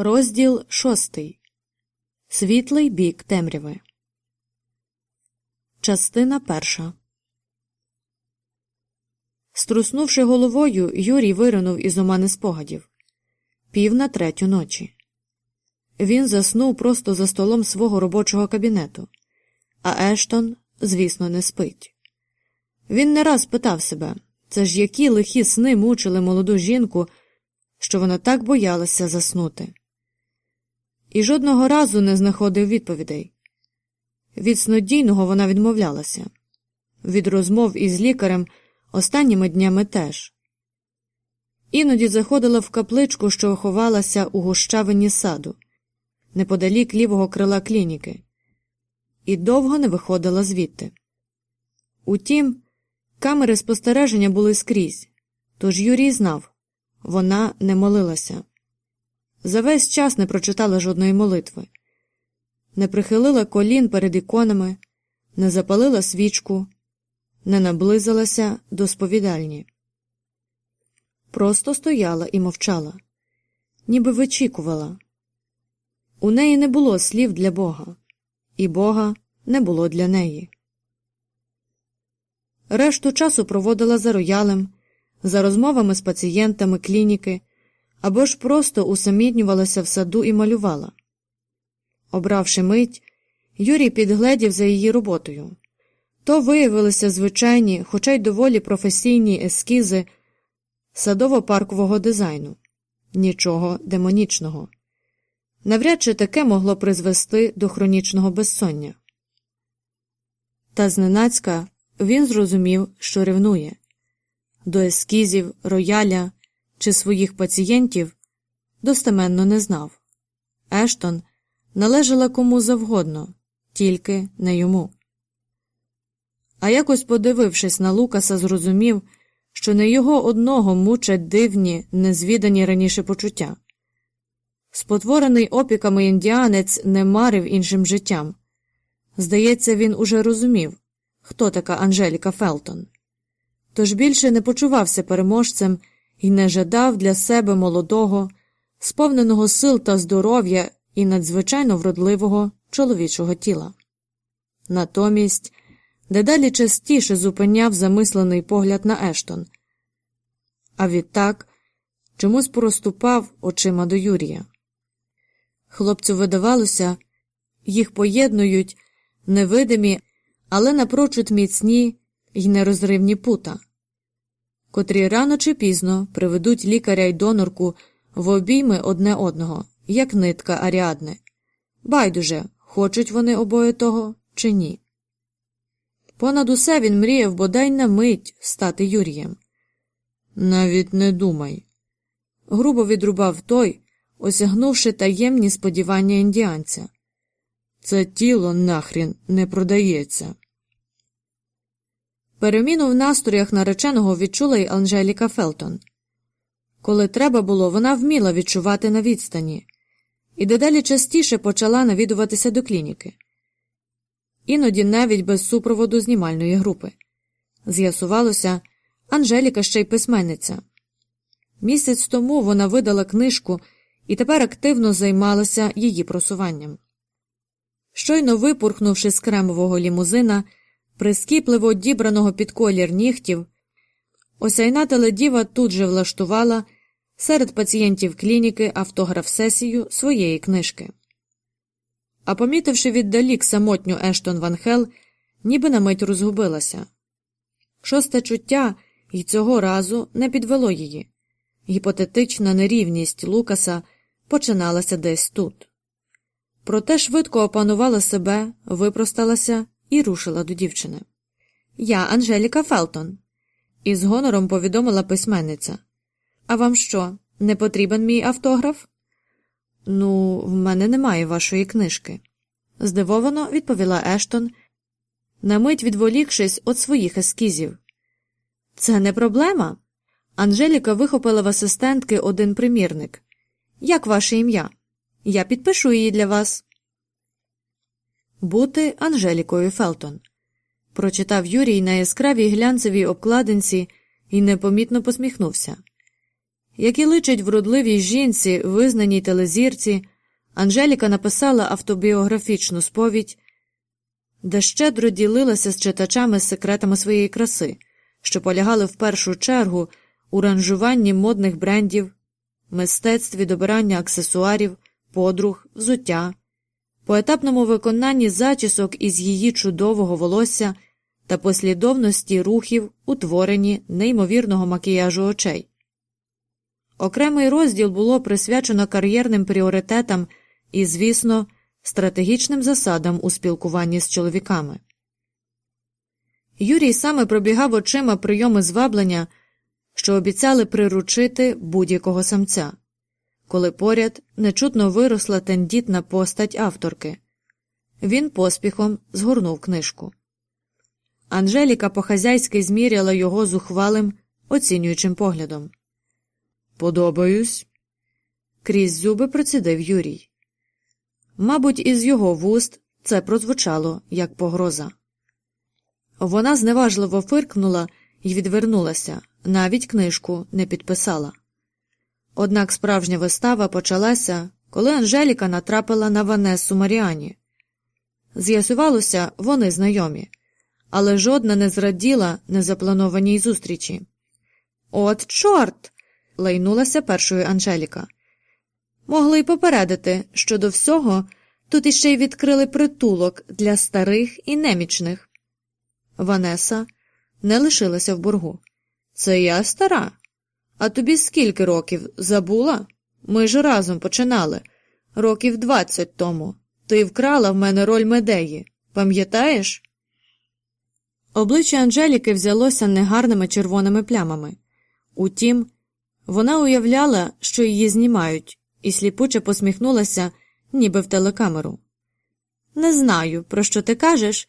Розділ шостий Світлий бік темряви. Частина перша. Струснувши головою, Юрій виринув із омани спогадів. Пів на третю ночі. Він заснув просто за столом свого робочого кабінету, а Ештон, звісно, не спить. Він не раз питав себе це ж які лихі сни мучили молоду жінку, що вона так боялася заснути і жодного разу не знаходив відповідей. Від снодійного вона відмовлялася, від розмов із лікарем останніми днями теж. Іноді заходила в капличку, що ховалася у гущавині саду, неподалік лівого крила клініки, і довго не виходила звідти. Утім, камери спостереження були скрізь, тож Юрій знав вона не молилася. За весь час не прочитала жодної молитви, не прихилила колін перед іконами, не запалила свічку, не наблизилася до сповідальні. Просто стояла і мовчала, ніби вичікувала. У неї не було слів для Бога, і Бога не було для неї. Решту часу проводила за роялем, за розмовами з пацієнтами клініки або ж просто усамітнювалася в саду і малювала. Обравши мить, Юрій підгледів за її роботою. То виявилися звичайні, хоча й доволі професійні ескізи садово-паркового дизайну, нічого демонічного. Навряд чи таке могло призвести до хронічного безсоння. Та зненацька він зрозумів, що ревнує до ескізів, рояля, чи своїх пацієнтів достеменно не знав. Ештон належала кому завгодно, тільки не йому. А якось, подивившись на Лукаса, зрозумів, що не його одного мучать дивні, незвідані раніше почуття. Спотворений опіками індіанець не марив іншим життям. Здається, він уже розумів, хто така Анжеліка Фелтон. Тож більше не почувався переможцем і не жадав для себе молодого, сповненого сил та здоров'я і надзвичайно вродливого чоловічого тіла. Натомість дедалі частіше зупиняв замислений погляд на Ештон, а відтак чомусь проступав очима до Юрія. Хлопцю видавалося, їх поєднують невидимі, але напрочуд міцні й нерозривні пута котрі рано чи пізно приведуть лікаря й донорку в обійми одне одного, як нитка аріадне. Байдуже, хочуть вони обоє того чи ні. Понад усе він мріяв бодай на мить стати Юрієм. Навіть не думай. Грубо відрубав той, осягнувши таємні сподівання індіанця. Це тіло нахрін не продається. Переміну в настроях нареченого відчула й Анжеліка Фелтон. Коли треба було, вона вміла відчувати на відстані, і дедалі частіше почала навідуватися до клініки, іноді навіть без супроводу знімальної групи. З'ясувалося, Анжеліка ще й письменниця. Місяць тому вона видала книжку і тепер активно займалася її просуванням. Щойно випурхнувши з кремового лімузина прискіпливо дібраного під колір нігтів, осяйна теледіва тут же влаштувала серед пацієнтів клініки автограф сесію своєї книжки. А помітивши віддалік самотню Ештон Ван Хел, ніби на мить розгубилася. Шосте чуття й цього разу не підвело її. Гіпотетична нерівність Лукаса починалася десь тут. Проте швидко опанувала себе, випросталася і рушила до дівчини. Я Анжеліка Фелтон, із гонором повідомила письменниця. А вам що, не потрібен мій автограф? Ну, в мене немає вашої книжки, здивовано відповіла Ештон, на мить відволікшись від своїх ескізів. Це не проблема. Анжеліка вихопила в асистентки один примірник. Як ваше ім'я? Я підпишу її для вас. Бути Анжелікою Фелтон. Прочитав Юрій на яскравій глянцевій обкладинці і непомітно посміхнувся. які личать вродливій жінці, визнаній телезірці, Анжеліка написала автобіографічну сповідь, де щедро ділилася з читачами секретами своєї краси, що полягали в першу чергу у ранжуванні модних брендів, мистецтві добирання аксесуарів, подруг, взуття, поетапному виконанні зачісок із її чудового волосся та послідовності рухів, утворенні неймовірного макіяжу очей. Окремий розділ було присвячено кар'єрним пріоритетам і, звісно, стратегічним засадам у спілкуванні з чоловіками. Юрій саме пробігав очима прийоми зваблення, що обіцяли приручити будь-якого самця, коли поряд нечутно виросла тендітна постать авторки. Він поспіхом згорнув книжку. Анжеліка по хазяйськи зміряла його зухвалим, оцінюючим поглядом. Подобаюсь. Крізь зуби процідив Юрій. Мабуть, із його вуст це прозвучало як погроза. Вона зневажливо фиркнула і відвернулася, навіть книжку не підписала. Однак справжня вистава почалася, коли Анжеліка натрапила на Ванесу Маріані. З'ясувалося, вони знайомі, але жодна не зраділа незапланованій зустрічі. От, чорт. лайнулася першою Анжеліка. Могли й попередити, що до всього тут іще й відкрили притулок для старих і немічних. Ванеса не лишилася в боргу. Це я стара. А тобі скільки років забула? Ми ж разом починали. Років двадцять тому. Ти вкрала в мене роль медеї. Пам'ятаєш? Обличчя Анжеліки взялося негарними червоними плямами. Утім, вона уявляла, що її знімають, і сліпуче посміхнулася, ніби в телекамеру. Не знаю, про що ти кажеш.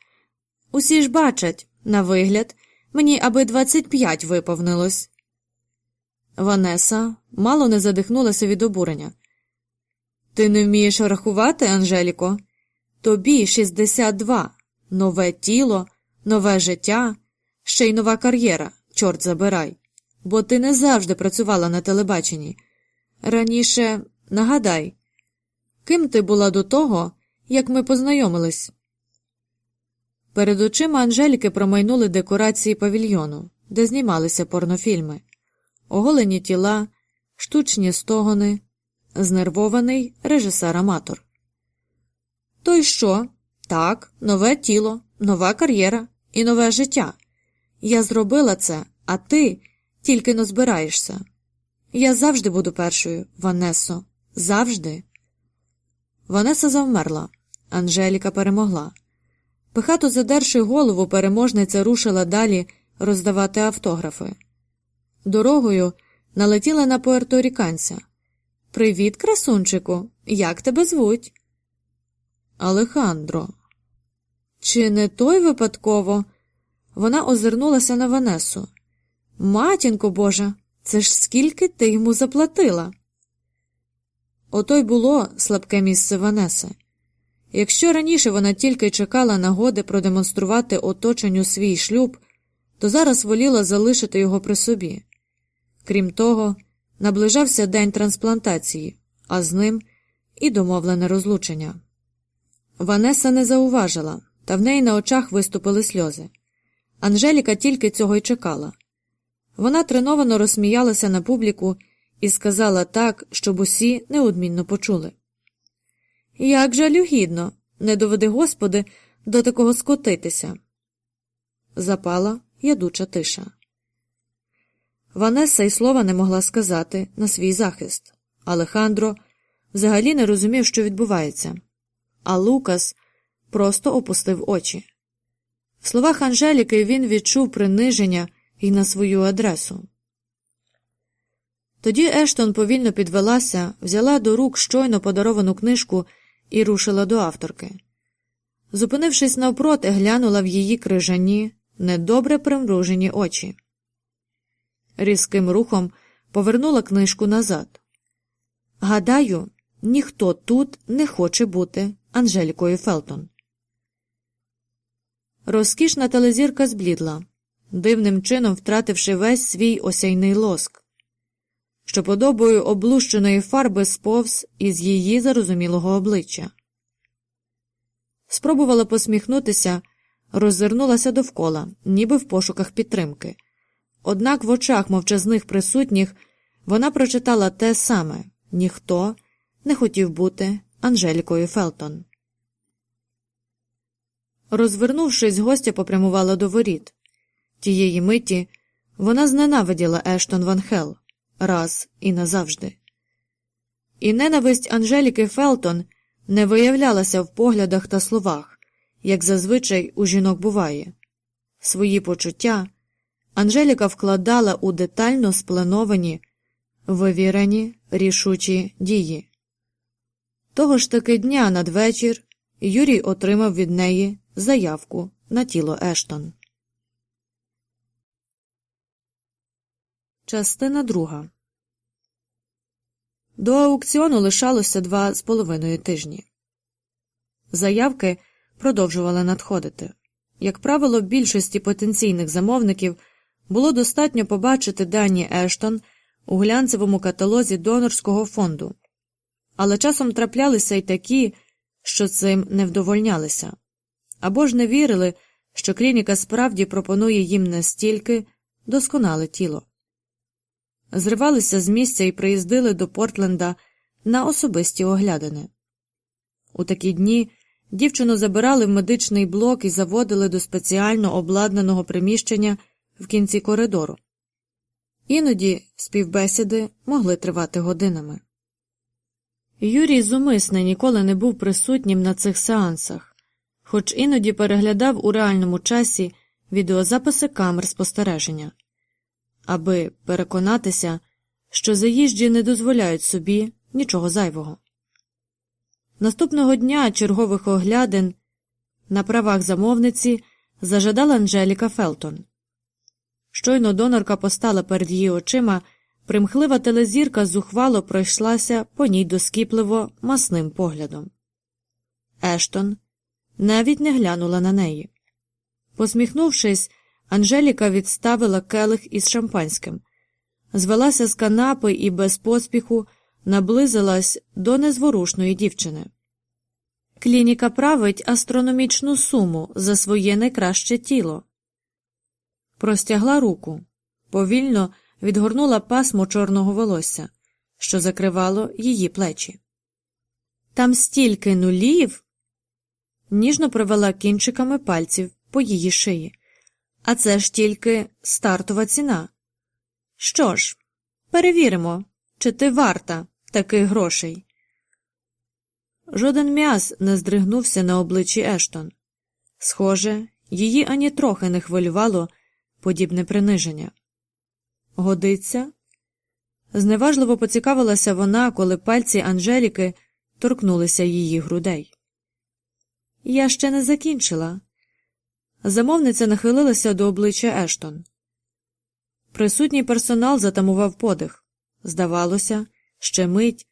Усі ж бачать, на вигляд, мені аби двадцять п'ять виповнилось. Ванеса мало не задихнулася від обурення. Ти не вмієш рахувати, Анжеліко? Тобі шістдесят два, нове тіло, нове життя, ще й нова кар'єра, чорт забирай, бо ти не завжди працювала на телебаченні. Раніше нагадай, ким ти була до того, як ми познайомились? Перед очима Анжеліки промайнули декорації павільйону, де знімалися порнофільми, оголені тіла, штучні стогони, знервований режисер-аматор. То й що? Так, нове тіло, нова кар'єра і нове життя. Я зробила це, а ти тільки но збираєшся. Я завжди буду першою, Ванесо, завжди. Ванеса завмерла. Анжеліка перемогла. Пихато задерши голову, переможниця рушила далі роздавати автографи. Дорогою налетіла на пуерторіканця. Привіт, красунчику, як тебе звуть? Алехандро. Чи не той випадково? Вона озирнулася на Ванесу. Матінко Божа, це ж скільки ти йому заплатила? Ото й було слабке місце Ванеси. Якщо раніше вона тільки чекала нагоди продемонструвати оточенню свій шлюб, то зараз воліла залишити його при собі. Крім того, наближався день трансплантації, а з ним і домовлене розлучення. Ванеса не зауважила, та в неї на очах виступили сльози. Анжеліка тільки цього й чекала. Вона треновано розсміялася на публіку і сказала так, щоб усі неодмінно почули. Як жалюгідно, не доведи Господи, до такого скотитися. Запала ядуча тиша. Ванеса й слова не могла сказати на свій захист. Алехандро взагалі не розумів, що відбувається, а Лукас просто опустив очі. В словах Анжеліки він відчув приниження і на свою адресу. Тоді Ештон повільно підвелася, взяла до рук щойно подаровану книжку і рушила до авторки. Зупинившись навпроти, глянула в її крижані, недобре примружені очі. Різким рухом повернула книжку назад. Гадаю, ніхто тут не хоче бути Анжелікою Фелтон. Розкішна телезірка зблідла, дивним чином втративши весь свій осяйний лоск. що подобою облущеної фарби сповз із її зарозумілого обличчя. Спробувала посміхнутися, роззирнулася довкола, ніби в пошуках підтримки. Однак в очах мовчазних присутніх вона прочитала те саме ніхто не хотів бути Анжелікою Фелтон. Розвернувшись, гостя попрямувала до воріт. Тієї миті вона зненавиділа Ештон Ван Хел раз і назавжди. І ненависть Анжеліки Фелтон не виявлялася в поглядах та словах, як зазвичай у жінок буває. Свої почуття Анжеліка вкладала у детально спленовані, вивірені, рішучі дії. Того ж таки дня надвечір Юрій отримав від неї заявку на тіло Ештон. Частина друга До аукціону лишалося два з половиною тижні. Заявки продовжували надходити. Як правило, більшості потенційних замовників було достатньо побачити дані Ештон у глянцевому каталозі донорського фонду, але часом траплялися й такі, що цим не вдовольнялися, або ж не вірили, що клініка справді пропонує їм настільки досконале тіло. Зривалися з місця і приїздили до Портленда на особисті оглядини. У такі дні дівчину забирали в медичний блок і заводили до спеціально обладнаного приміщення в кінці коридору. Іноді співбесіди могли тривати годинами. Юрій зумисне ніколи не був присутнім на цих сеансах, хоч іноді переглядав у реальному часі відеозаписи камер спостереження, аби переконатися, що заїжджі не дозволяють собі нічого зайвого. Наступного дня чергових оглядин на правах замовниці зажадала Анжеліка Фелтон. Щойно донорка постала перед її очима, примхлива телезірка зухвало пройшлася по ній доскіпливо масним поглядом. Ештон навіть не глянула на неї. Посміхнувшись, Анжеліка відставила келих із шампанським, звелася з канапи і без поспіху наблизилась до незворушної дівчини. Клініка править астрономічну суму за своє найкраще тіло. Простягла руку, повільно відгорнула пасмо чорного волосся, що закривало її плечі. Там стільки нулів. Ніжно провела кінчиками пальців по її шиї. А це ж тільки стартова ціна. Що ж, перевіримо, чи ти варта таких грошей. Жоден м'яз не здригнувся на обличчі Ештон. Схоже, її ані трохи не хвилювало подібне приниження. Годиться? Зневажливо поцікавилася вона, коли пальці Анжеліки торкнулися її грудей. Я ще не закінчила. Замовниця нахилилася до обличчя Ештон. Присутній персонал затамував подих. Здавалося, ще мить,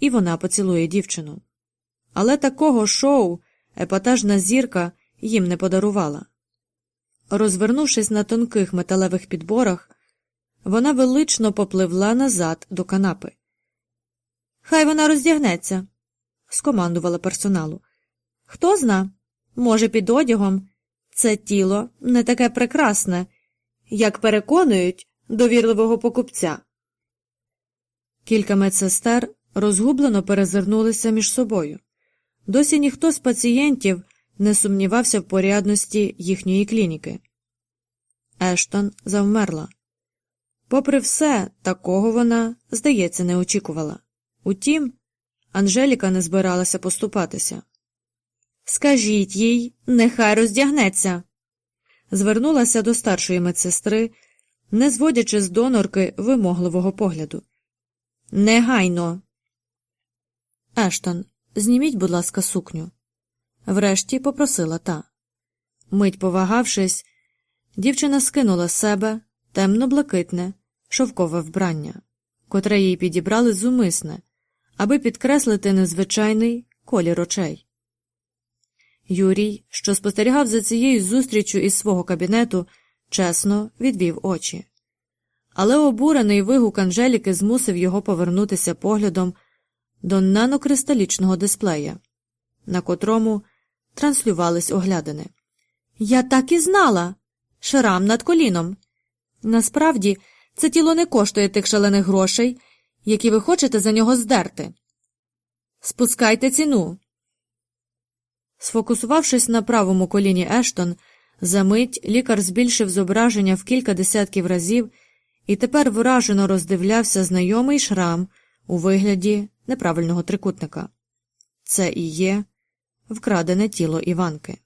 і вона поцілує дівчину. Але такого шоу епатажна зірка їм не подарувала. Розвернувшись на тонких металевих підборах, вона велично попливла назад до канапи. Хай вона роздягнеться, скомандувала персоналу. Хто зна, може, під одягом це тіло не таке прекрасне, як переконують довірливого покупця. Кілька медсестер розгублено перезирнулися між собою. Досі ніхто з пацієнтів не сумнівався в порядності їхньої клініки. Ештон завмерла. Попри все, такого вона, здається, не очікувала. Утім, Анжеліка не збиралася поступатися. Скажіть їй, нехай роздягнеться. Звернулася до старшої медсестри, не зводячи з донорки вимогливого погляду. Негайно. Ештон, зніміть, будь ласка, сукню. Врешті попросила та. Мить повагавшись, дівчина скинула з себе темно блакитне, шовкове вбрання, котре їй підібрали зумисне, аби підкреслити незвичайний колір очей. Юрій, що спостерігав за цією зустрічю із свого кабінету, чесно відвів очі. але обурений вигук Анжеліки змусив його повернутися поглядом до нанокристалічного дисплея, на котрому транслювались оглядини. Я так і знала. Шрам над коліном. Насправді, це тіло не коштує тих шалених грошей, які ви хочете за нього здерти. Спускайте ціну. Сфокусувавшись на правому коліні Ештон, за мить лікар збільшив зображення в кілька десятків разів і тепер вражено роздивлявся знайомий шрам у вигляді неправильного трикутника. Це і є вкрадене тіло Іванки.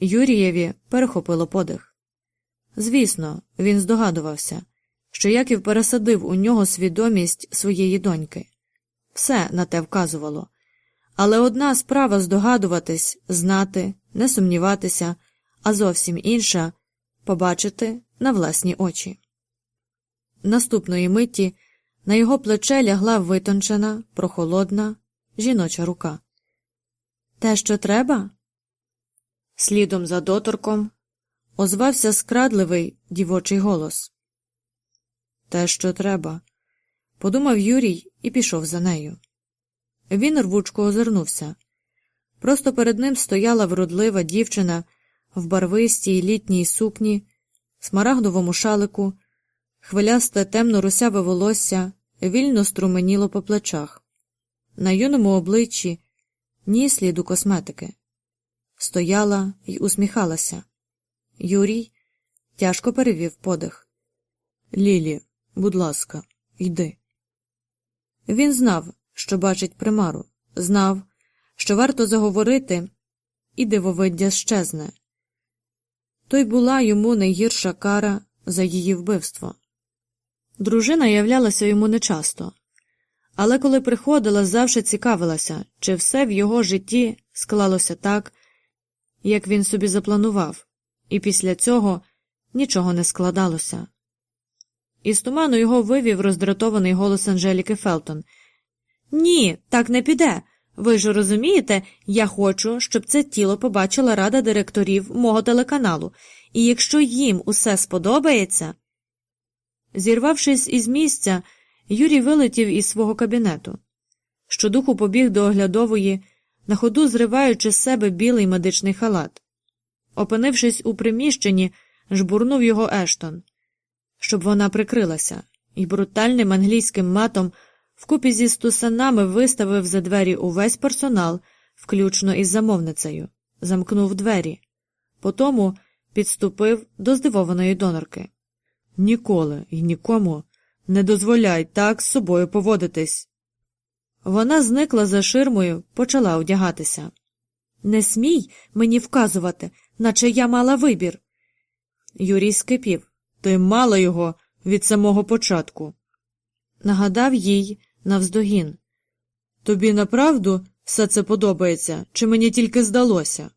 Юрієві перехопило подих. Звісно, він здогадувався, що Яків пересадив у нього свідомість своєї доньки. Все на те вказувало. Але одна справа здогадуватись, знати, не сумніватися, а зовсім інша побачити на власні очі. Наступної миті на його плече лягла витончена, прохолодна жіноча рука. Те, що треба? Слідом за доторком озвався скрадливий дівочий голос. Те, що треба, подумав Юрій і пішов за нею. Він рвучко озирнувся. Просто перед ним стояла вродлива дівчина в барвистій літній сукні, смарагдовому шалику, хвилясте темно русяве волосся вільно струменіло по плечах. На юному обличчі ні сліду косметики. Стояла й усміхалася. Юрій тяжко перевів подих. Лілі, будь ласка, йди. Він знав, що бачить примару, знав, що варто заговорити, і дивовиддя щезне. То й була йому найгірша кара за її вбивство. Дружина являлася йому нечасто, але коли приходила, завжди цікавилася, чи все в його житті склалося так, як він собі запланував, і після цього нічого не складалося. Із туману його вивів роздратований голос Анжеліки Фелтон. Ні, так не піде. Ви ж розумієте, я хочу, щоб це тіло побачила рада директорів мого телеканалу, і якщо їм усе сподобається. Зірвавшись із місця, Юрій вилетів із свого кабінету. Щодуху побіг до оглядової, на ходу зриваючи з себе білий медичний халат. Опинившись у приміщенні, жбурнув його Ештон, щоб вона прикрилася, і брутальним англійським матом вкупі зі стусанами виставив за двері увесь персонал, включно із замовницею, замкнув двері. Потому підступив до здивованої донорки. Ніколи і нікому не дозволяй так з собою поводитись. Вона зникла за ширмою, почала одягатися. Не смій мені вказувати, наче я мала вибір. Юрій скипів. Ти мала його від самого початку. Нагадав їй навздогін. Тобі направду все це подобається, чи мені тільки здалося?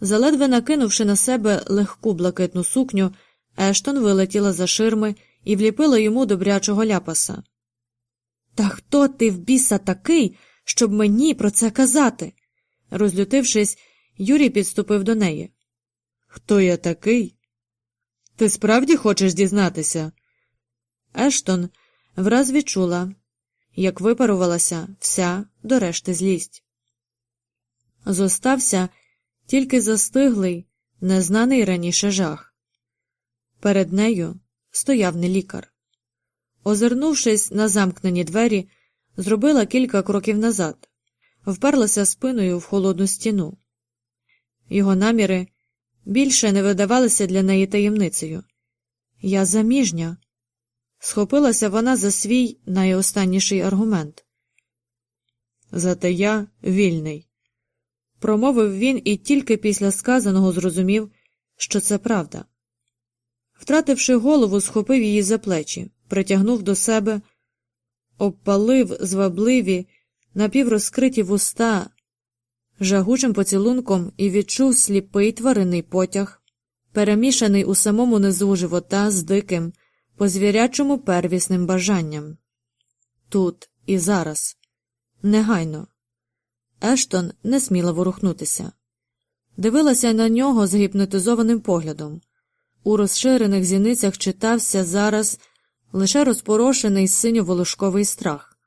Заледве накинувши на себе легку блакитну сукню, Ештон вилетіла за ширми і вліпила йому добрячого ляпаса. Та хто ти в біса такий, щоб мені про це казати? Розлютившись, Юрій підступив до неї. Хто я такий? Ти справді хочеш дізнатися? Ештон враз відчула, як випарувалася вся до решти злість. Зостався тільки застиглий, незнаний раніше жах. Перед нею стояв не лікар. Озирнувшись на замкнені двері, зробила кілька кроків назад, вперлася спиною в холодну стіну. Його наміри більше не видавалися для неї таємницею. Я заміжня. Схопилася вона за свій найостанніший аргумент. Зате я вільний. Промовив він і тільки після сказаного зрозумів, що це правда. Втративши голову, схопив її за плечі, притягнув до себе, обпалив звабливі, напіврозкриті вуста жагучим поцілунком і відчув сліпий тваринний потяг, перемішаний у самому низу живота з диким, по звірячому первісним бажанням. Тут і зараз, негайно. Ештон не сміла ворухнутися. Дивилася на нього з гіпнотизованим поглядом. У розширених зіницях читався зараз лише розпорошений синьо-волошковий страх.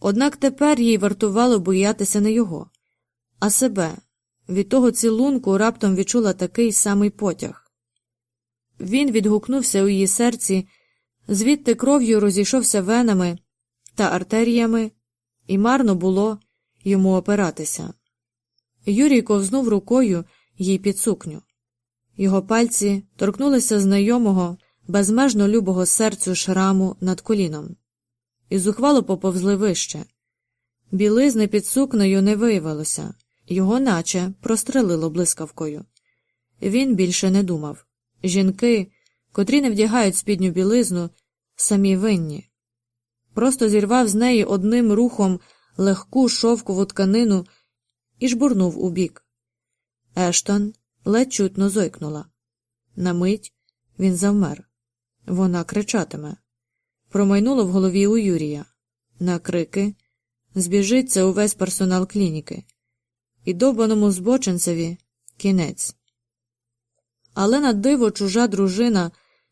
Однак тепер їй вартувало боятися не його, а себе. Від того цілунку раптом відчула такий самий потяг. Він відгукнувся у її серці, звідти кров'ю розійшовся венами та артеріями, і марно було йому опиратися. Юрій ковзнув рукою їй під сукню. Його пальці торкнулися знайомого, безмежно любого серцю шраму над коліном, і зухвало поповзли вище. Білизни під сукнею не виявилося, його наче прострелило блискавкою. Він більше не думав жінки, котрі не вдягають спідню білизну, самі винні. Просто зірвав з неї одним рухом легку шовкову тканину і жбурнув у бік. Ештон ледь чутно зойкнула. На мить він завмер. Вона кричатиме. Промайнуло в голові у Юрія. На крики збіжиться увесь персонал клініки. І довбаному збоченцеві кінець. Але на диво чужа дружина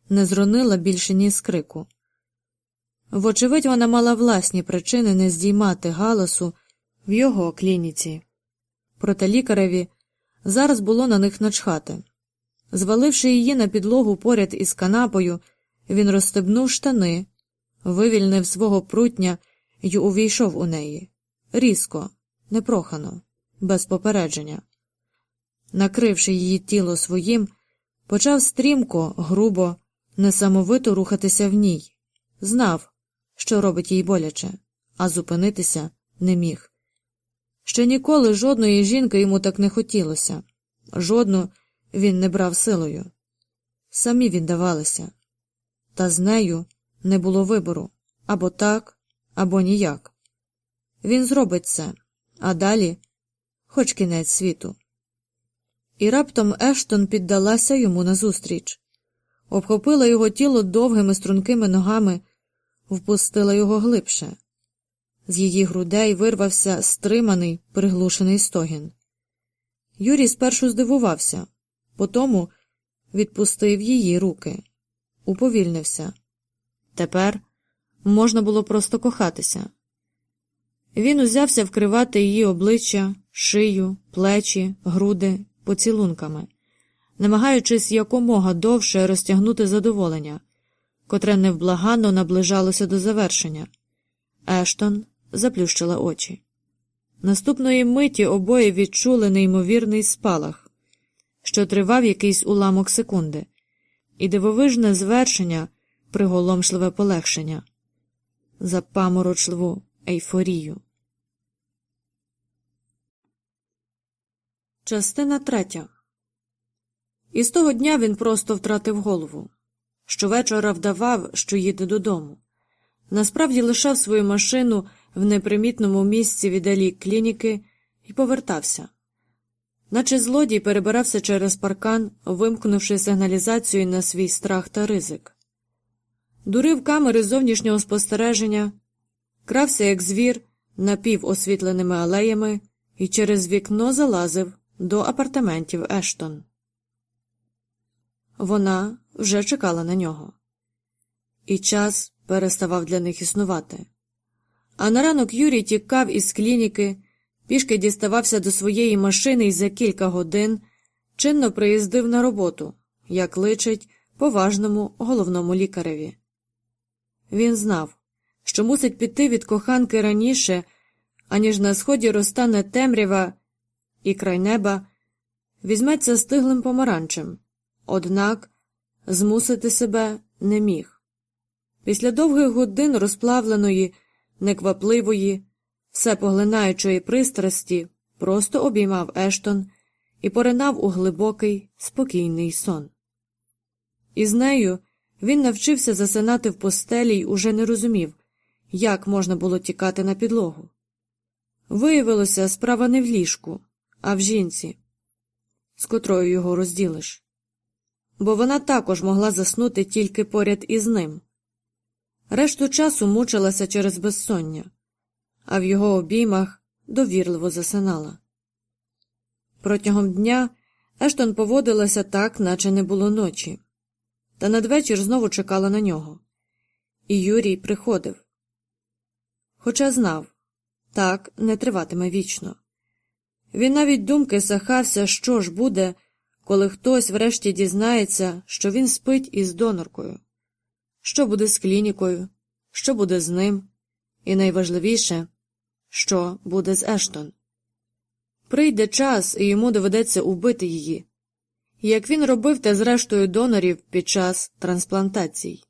не зронила більше ні з крику. Вочевидь, вона мала власні причини не здіймати галасу в його клініці. Проте лікареві зараз було на них начхати. Зваливши її на підлогу поряд із канапою, він розстебнув штани, вивільнив свого прутня і увійшов у неї різко, непрохано, без попередження. Накривши її тіло своїм, почав стрімко, грубо, несамовито рухатися в ній, знав, що робить їй боляче, а зупинитися не міг. Ще ніколи жодної жінки йому так не хотілося, жодну він не брав силою. Самі віддавалися, та з нею не було вибору або так, або ніяк. Він зробить це, а далі хоч кінець світу. І раптом Ештон піддалася йому назустріч, обхопила його тіло довгими стрункими ногами, впустила його глибше. З її грудей вирвався стриманий, приглушений стогін. Юрій спершу здивувався, потому відпустив її руки, уповільнився. Тепер можна було просто кохатися. Він узявся вкривати її обличчя, шию, плечі, груди поцілунками, намагаючись якомога довше розтягнути задоволення, котре невблаганно наближалося до завершення. Ештон заплющила очі. Наступної миті обоє відчули неймовірний спалах, що тривав якийсь уламок секунди, і дивовижне звершення, приголомшливе полегшення, запаморочливу ейфорію. Частина третя. І з того дня він просто втратив голову. Щовечора вдавав, що їде додому. Насправді лишав свою машину в непримітному місці віддалі клініки і повертався. Наче злодій перебирався через паркан, вимкнувши сигналізацію на свій страх та ризик. Дурив камери зовнішнього спостереження, крався, як звір, напівосвітленими алеями і через вікно залазив до апартаментів Ештон. Вона вже чекала на нього, і час переставав для них існувати. А на ранок Юрій тікав із клініки, пішки діставався до своєї машини і за кілька годин чинно приїздив на роботу, як личить поважному головному лікареві. Він знав, що мусить піти від коханки раніше, аніж на сході розтане темрява і край неба візьметься стиглим помаранчем, однак змусити себе не міг. Після довгих годин розплавленої, неквапливої, всепоглинаючої пристрасті просто обіймав Ештон і поринав у глибокий, спокійний сон. Із нею він навчився засинати в постелі й уже не розумів, як можна було тікати на підлогу. Виявилося, справа не в ліжку, а в жінці, з котрою його розділиш, бо вона також могла заснути тільки поряд із ним. Решту часу мучилася через безсоння, а в його обіймах довірливо засинала. Протягом дня Ештон поводилася так, наче не було ночі, та надвечір знову чекала на нього. І Юрій приходив. Хоча знав так не триватиме вічно. Він навіть думки сахався, що ж буде, коли хтось врешті дізнається, що він спить із доноркою, що буде з клінікою, що буде з ним, і найважливіше, що буде з Ештон. Прийде час, і йому доведеться убити її, як він робив те з рештою донорів під час трансплантацій.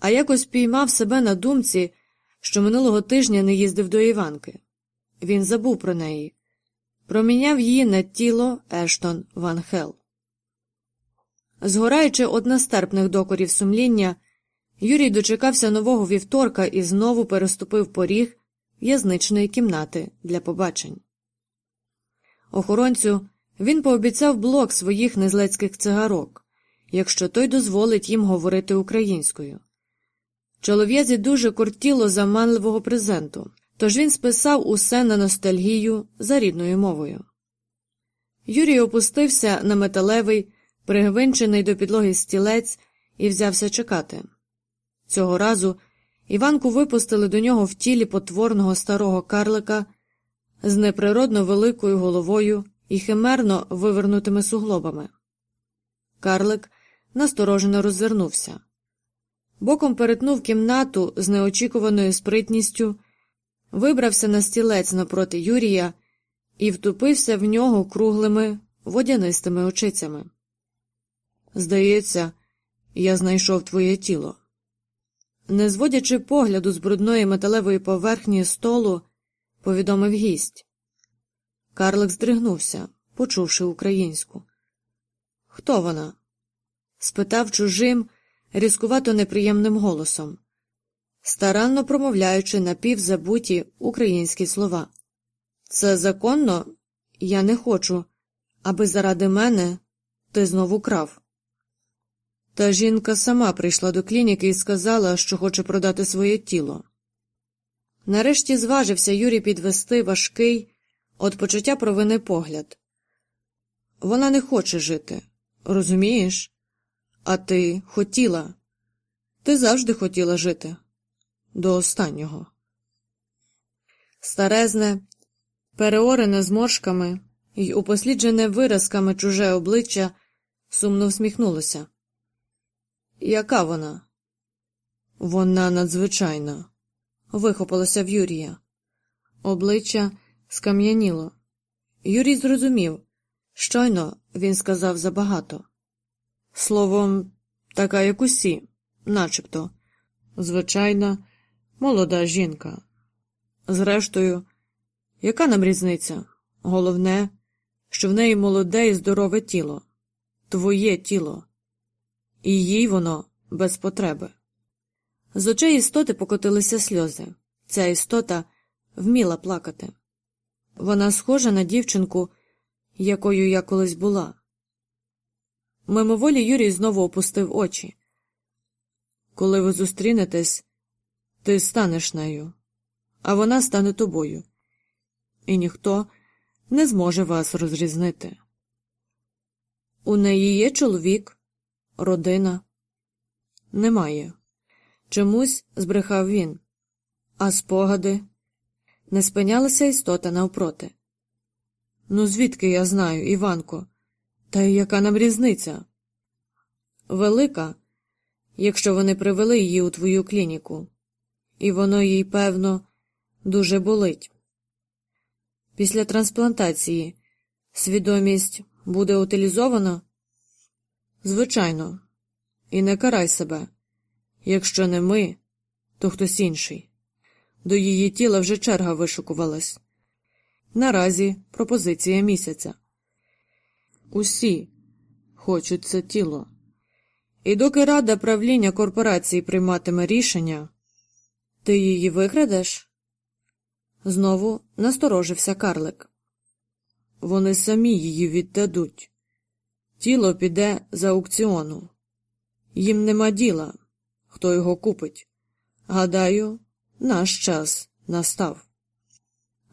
А якось піймав себе на думці, що минулого тижня не їздив до Іванки. Він забув про неї, проміняв її на тіло Ештон Ван Хел. Згораючи од настерпних докорів сумління, Юрій дочекався нового вівторка і знову переступив поріг в'язничної кімнати для побачень. Охоронцю він пообіцяв блок своїх незлецьких цигарок, якщо той дозволить їм говорити українською. Чолов'язі дуже кортіло заманливого презенту, тож він списав усе на ностальгію за рідною мовою. Юрій опустився на металевий, пригвинчений до підлоги стілець і взявся чекати. Цього разу Іванку випустили до нього в тілі потворного старого карлика з неприродно великою головою і химерно вивернутими суглобами. Карлик насторожено роззирнувся. Боком перетнув кімнату з неочікуваною спритністю, вибрався на стілець напроти Юрія і втупився в нього круглими водянистими очицями. Здається, я знайшов твоє тіло. Не зводячи погляду з брудної металевої поверхні столу, повідомив гість. Карлик здригнувся, почувши українську. Хто вона? спитав чужим, різкувато неприємним голосом, старанно промовляючи напівзабуті українські слова. Це законно, я не хочу, аби заради мене ти знову крав. Та жінка сама прийшла до клініки і сказала, що хоче продати своє тіло. Нарешті зважився Юрій підвести важкий от почуття провини погляд. Вона не хоче жити, розумієш? А ти хотіла. Ти завжди хотіла жити до останнього. Старезне, переорене зморшками й упосліджене виразками чуже обличчя сумно всміхнулося. Яка вона? Вона надзвичайна, вихопилося в Юрія. Обличчя скам'яніло. Юрій зрозумів. Щойно він сказав забагато. Словом, така, як усі, начебто, звичайна, молода жінка. Зрештою, яка нам різниця? Головне, що в неї молоде і здорове тіло, твоє тіло і їй воно без потреби. З очей істоти покотилися сльози. Ця істота вміла плакати. Вона схожа на дівчинку, якою я колись була. Мимоволі Юрій знову опустив очі. Коли ви зустрінетесь, ти станеш нею, а вона стане тобою, і ніхто не зможе вас розрізнити. У неї є чоловік, родина? Немає. Чомусь збрехав він. А спогади не спинялася істота навпроти. Ну, звідки я знаю, Іванко? Та й яка нам різниця? Велика, якщо вони привели її у твою клініку, і воно їй, певно, дуже болить. Після трансплантації свідомість буде утилізована Звичайно, і не карай себе. Якщо не ми, то хтось інший. До її тіла вже черга вишукувалась. Наразі пропозиція місяця. Усі хочуть це тіло. І доки рада правління корпорації прийматиме рішення, ти її викрадеш? Знову насторожився Карлик. Вони самі її віддадуть. Тіло піде з аукціону. Їм нема діла, хто його купить. Гадаю, наш час настав.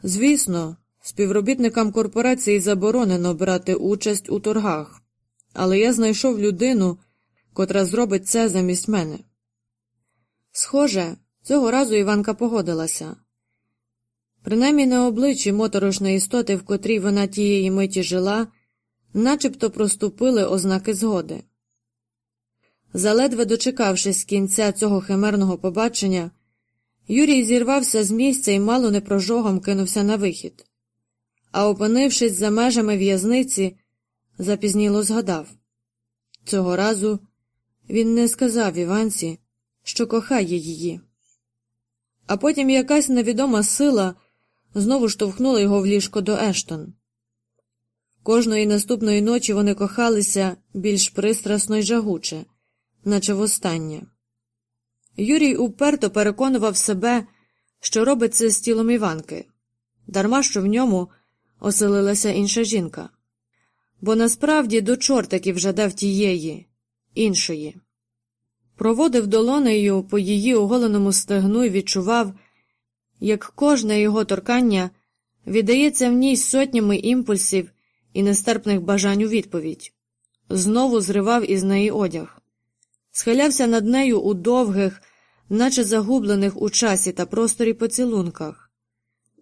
Звісно, Співробітникам корпорації заборонено брати участь у торгах, але я знайшов людину, котра зробить це замість мене. Схоже, цього разу Іванка погодилася. Принаймні на обличчі моторошної істоти, в котрій вона тієї миті жила, начебто проступили ознаки згоди. Заледве дочекавшись кінця цього химерного побачення, Юрій зірвався з місця і мало не прожогом кинувся на вихід. А опинившись за межами в'язниці, запізніло згадав цього разу він не сказав Іванці, що кохає її. А потім якась невідома сила знову штовхнула його в ліжко до Ештон. Кожної наступної ночі вони кохалися більш пристрасно й жагуче, наче востаннє. Юрій уперто переконував себе, що робить це з тілом Іванки, дарма що в ньому оселилася інша жінка, бо насправді до чортиків жадав тієї, іншої. Проводив долонею по її оголеному стегну і відчував, як кожне його торкання віддається в ній сотнями імпульсів і нестерпних бажань у відповідь, знову зривав із неї одяг, схилявся над нею у довгих, наче загублених у часі та просторі поцілунках,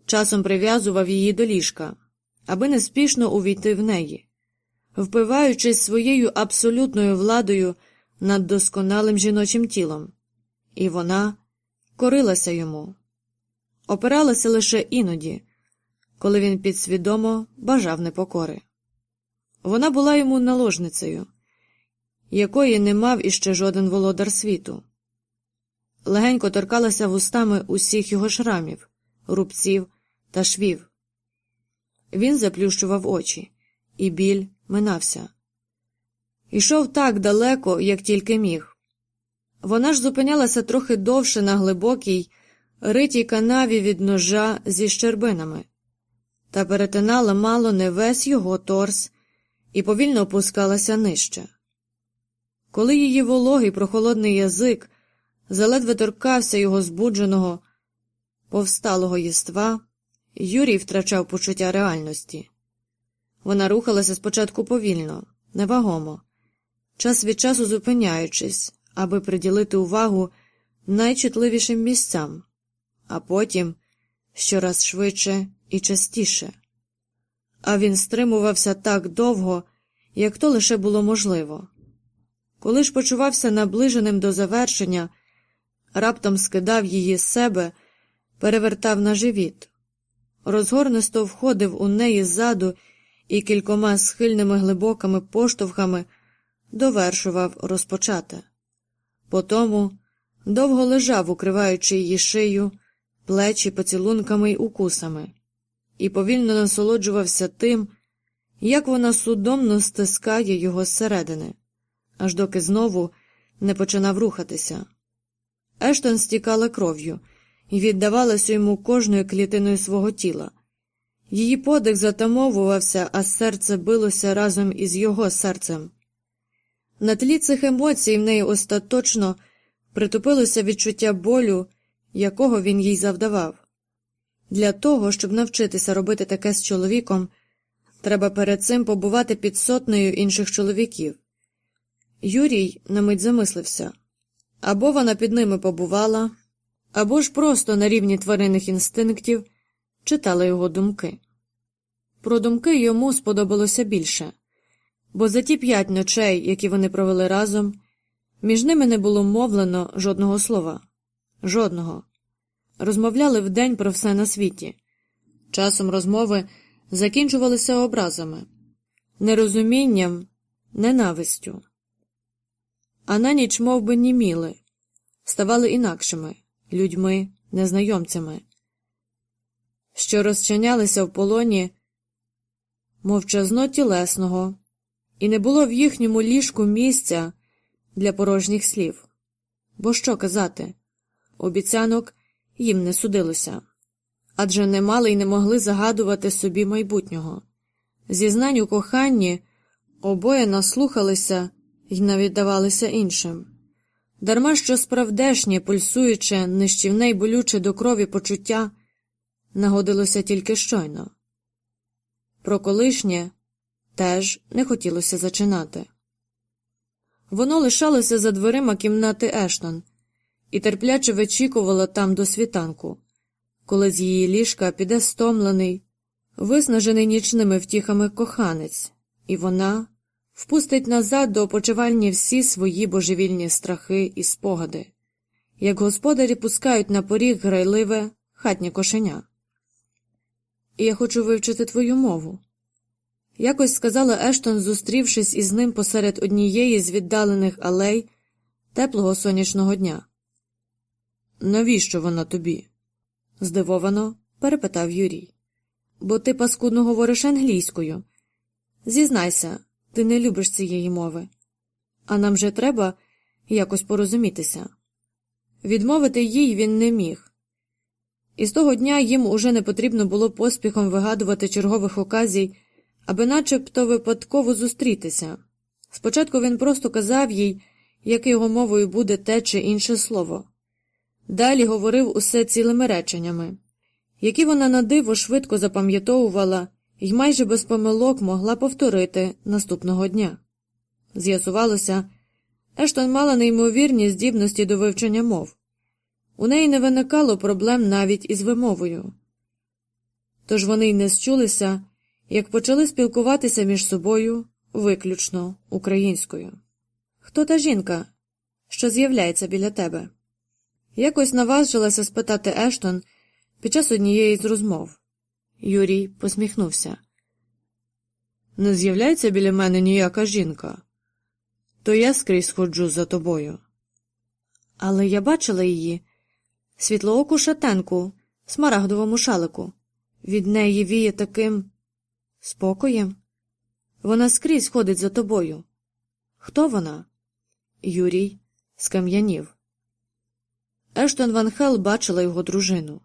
часом прив'язував її до ліжка, аби неспішно увійти в неї, впиваючись своєю абсолютною владою над досконалим жіночим тілом, і вона корилася йому, опиралася лише іноді, коли він підсвідомо бажав непокори. Вона була йому наложницею, якої не мав іще жоден володар світу. Легенько торкалася вустами усіх його шрамів, рубців та швів. Він заплющував очі, і біль минався. Ішов так далеко, як тільки міг. Вона ж зупинялася трохи довше на глибокій, ритій канаві від ножа зі щербинами, та перетинала мало не весь його торс і повільно опускалася нижче. Коли її вологий прохолодний язик заледве торкався його збудженого, повсталого єства, Юрій втрачав почуття реальності. Вона рухалася спочатку повільно, невагомо, час від часу зупиняючись, аби приділити увагу найчутливішим місцям, а потім щораз швидше і частіше. А він стримувався так довго, як то лише було можливо. Коли ж почувався наближеним до завершення, раптом скидав її з себе, перевертав на живіт, розгорнисто входив у неї ззаду і кількома схильними глибокими поштовхами довершував розпочате. Потому довго лежав, укриваючи її шию, плечі поцілунками й укусами, і повільно насолоджувався тим, як вона судомно стискає його зсередини, аж доки знову не починав рухатися. Ештон стікала кров'ю і віддавалася йому кожною клітиною свого тіла. Її подих затамовувався, а серце билося разом із його серцем. На тлі цих емоцій в неї остаточно притупилося відчуття болю, якого він їй завдавав. Для того, щоб навчитися робити таке з чоловіком, треба перед цим побувати під сотнею інших чоловіків. Юрій на мить замислився або вона під ними побувала, або ж просто на рівні тваринних інстинктів читала його думки. Про думки йому сподобалося більше, бо за ті п'ять ночей, які вони провели разом, між ними не було мовлено жодного слова, жодного. Розмовляли вдень про все на світі. Часом розмови закінчувалися образами, нерозумінням, ненавистю. А на ніч мов би, німіли, ставали інакшими людьми, незнайомцями, що розчинялися в полоні мовчазно тілесного, і не було в їхньому ліжку місця для порожніх слів. Бо що казати? Обіцянок їм не судилося адже не мали й не могли загадувати собі майбутнього. Зізнань у коханні обоє наслухалися й навіддавалися іншим. Дарма що справдешнє, пульсуюче, нищівне й болюче до крові почуття нагодилося тільки щойно. Про колишнє теж не хотілося зачинати. Воно лишалося за дверима кімнати Ештон і терпляче вичікувало там до світанку, коли з її ліжка піде стомлений, виснажений нічними втіхами коханець, і вона впустить назад до опочивальні всі свої божевільні страхи і спогади, як господарі пускають на поріг грайливе хатнє кошеня. Я хочу вивчити твою мову. Якось сказала Ештон, зустрівшись із ним посеред однієї з віддалених алей теплого сонячного дня. Навіщо вона тобі? здивовано перепитав Юрій. Бо ти паскудно говориш англійською. Зізнайся, ти не любиш цієї мови, а нам же треба якось порозумітися. Відмовити їй він не міг. І з того дня їм уже не потрібно було поспіхом вигадувати чергових оказій, аби начебто випадково зустрітися. Спочатку він просто казав їй, як його мовою буде те чи інше слово. Далі говорив усе цілими реченнями, які вона на диво швидко запам'ятовувала і майже без помилок могла повторити наступного дня. З'ясувалося, Ештон мала неймовірні здібності до вивчення мов. У неї не виникало проблем навіть із вимовою. Тож вони й не счулися, як почали спілкуватися між собою виключно українською. Хто та жінка, що з'являється біля тебе? Якось наважилася спитати Ештон під час однієї з розмов. Юрій посміхнувся. Не з'являється біля мене ніяка жінка, то я скрізь ходжу за тобою. Але я бачила її світлооку шатенку, смарагдовому шалику. Від неї віє таким спокоєм. Вона скрізь ходить за тобою. Хто вона? Юрій скам'янів. Ештон Ван Хел бачила його дружину.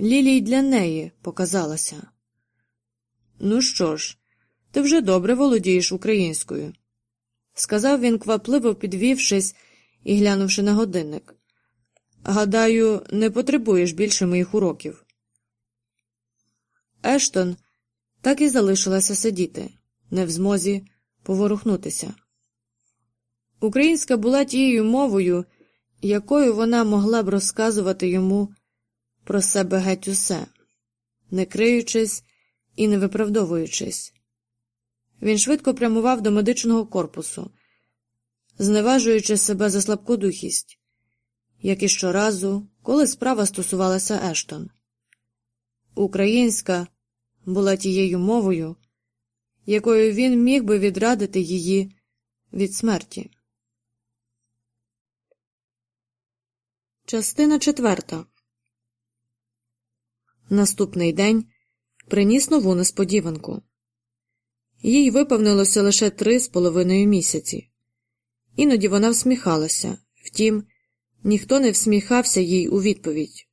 Лілій для неї показалася. Ну що ж, ти вже добре володієш українською, сказав він, квапливо підвівшись і глянувши на годинник. Гадаю, не потребуєш більше моїх уроків. Ештон так і залишилася сидіти, не в змозі поворухнутися. Українська була тією мовою, якою вона могла б розказувати йому про себе геть усе, не криючись і не виправдовуючись. Він швидко прямував до медичного корпусу, зневажуючи себе за слабкодухість, як і щоразу, коли справа стосувалася Ештон. Українська була тією мовою, якою він міг би відрадити її від смерті. Частина четверта. Наступний день приніс нову несподіванку. Їй виповнилося лише три з половиною місяці. Іноді вона всміхалася, втім, ніхто не всміхався їй у відповідь.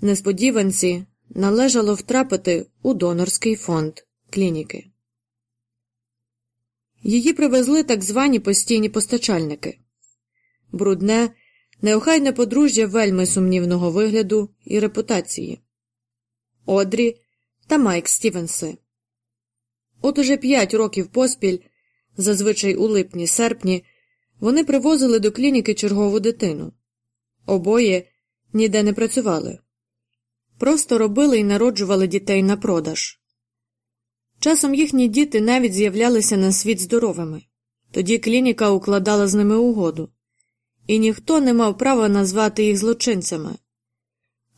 Несподіванці належало втрапити у донорський фонд клініки. Її привезли так звані постійні постачальники. Брудне, неохайне подружжя вельми сумнівного вигляду і репутації. Одрі та Майк Стівенси. От уже п'ять років поспіль, зазвичай у липні серпні, вони привозили до клініки чергову дитину. Обоє ніде не працювали, просто робили і народжували дітей на продаж. Часом їхні діти навіть з'являлися на світ здоровими, тоді клініка укладала з ними угоду, і ніхто не мав права назвати їх злочинцями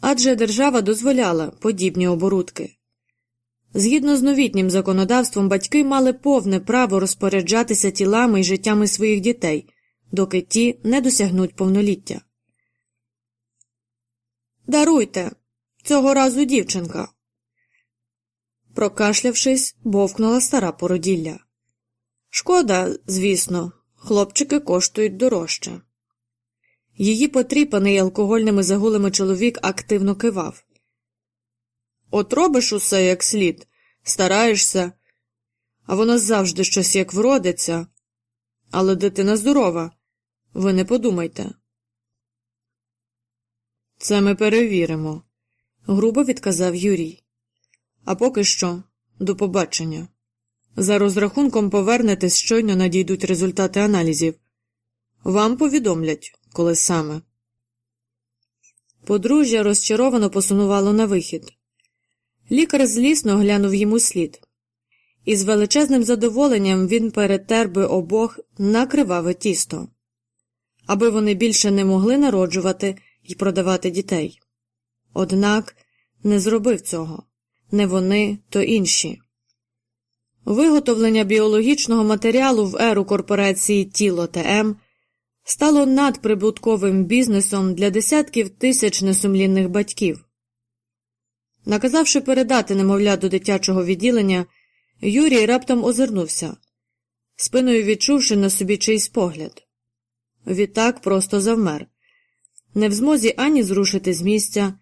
адже держава дозволяла подібні оборудки. Згідно з новітнім законодавством, батьки мали повне право розпоряджатися тілами і життями своїх дітей, доки ті не досягнуть повноліття. Даруйте, цього разу дівчинка. Прокашлявшись, бовкнула стара породілля. Шкода, звісно, хлопчики коштують дорожче. Її потріпаний алкогольними загулами чоловік активно кивав. От робиш усе як слід, стараєшся, а воно завжди щось як вродиться. Але дитина здорова, ви не подумайте. Це ми перевіримо, грубо відказав Юрій. А поки що До побачення. За розрахунком повернетесь, щойно надійдуть результати аналізів. Вам повідомлять, коли саме. Подружжя розчаровано посунувало на вихід. Лікар злісно глянув йому слід, і з величезним задоволенням він перетер би обох на криваве тісто, аби вони більше не могли народжувати і продавати дітей. Однак не зробив цього не вони, то інші. Виготовлення біологічного матеріалу в еру корпорації Тіло ТМ стало надприбутковим бізнесом для десятків тисяч несумлінних батьків. Наказавши передати немовля до дитячого відділення, Юрій раптом озирнувся, спиною відчувши на собі чийсь погляд. Відтак просто завмер, не в змозі ані зрушити з місця,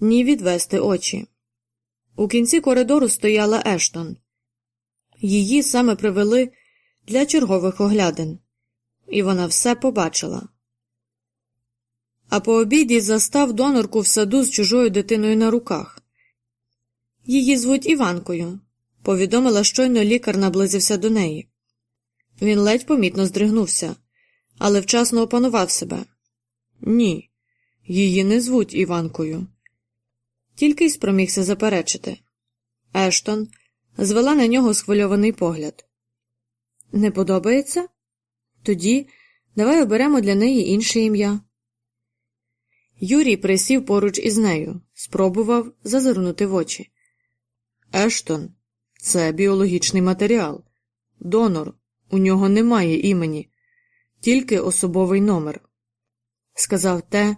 ні відвести очі. У кінці коридору стояла Ештон. Її саме привели для чергових оглядин, і вона все побачила. А по обіді застав донорку в саду з чужою дитиною на руках. Її звуть Іванкою, повідомила, щойно лікар наблизився до неї. Він ледь помітно здригнувся, але вчасно опанував себе. Ні, її не звуть Іванкою. Тільки й спромігся заперечити. Ештон звела на нього схвильований погляд. Не подобається? Тоді давай оберемо для неї інше ім'я. Юрій присів поруч із нею, спробував зазирнути в очі. Ештон, це біологічний матеріал. Донор, у нього немає імені, тільки особовий номер. Сказав те,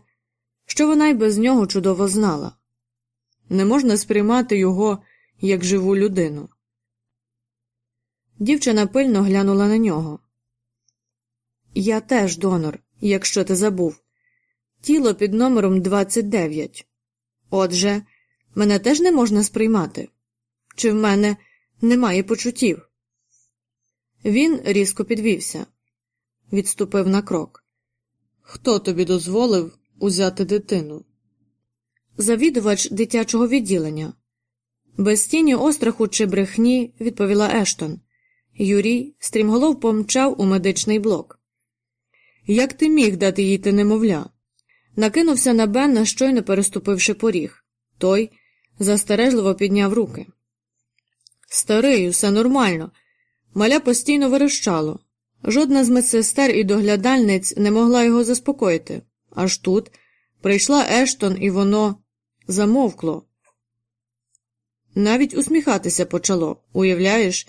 що вона й без нього чудово знала. Не можна сприймати його як живу людину. Дівчина пильно глянула на нього. Я теж донор, якщо ти забув. Тіло під номером 29. Отже, мене теж не можна сприймати. Чи в мене немає почуттів? Він різко підвівся, відступив на крок. Хто тобі дозволив узяти дитину? Завідувач дитячого відділення. Без тіні остраху чи брехні, відповіла Ештон. Юрій стрімголов помчав у медичний блок. Як ти міг дати їй те немовля? Накинувся на Бенна, щойно переступивши поріг. Той застережливо підняв руки. Старий, усе нормально. Маля постійно верещало. Жодна з медсестер і доглядальниць не могла його заспокоїти. Аж тут прийшла Ештон, і воно замовкло. Навіть усміхатися почало, уявляєш?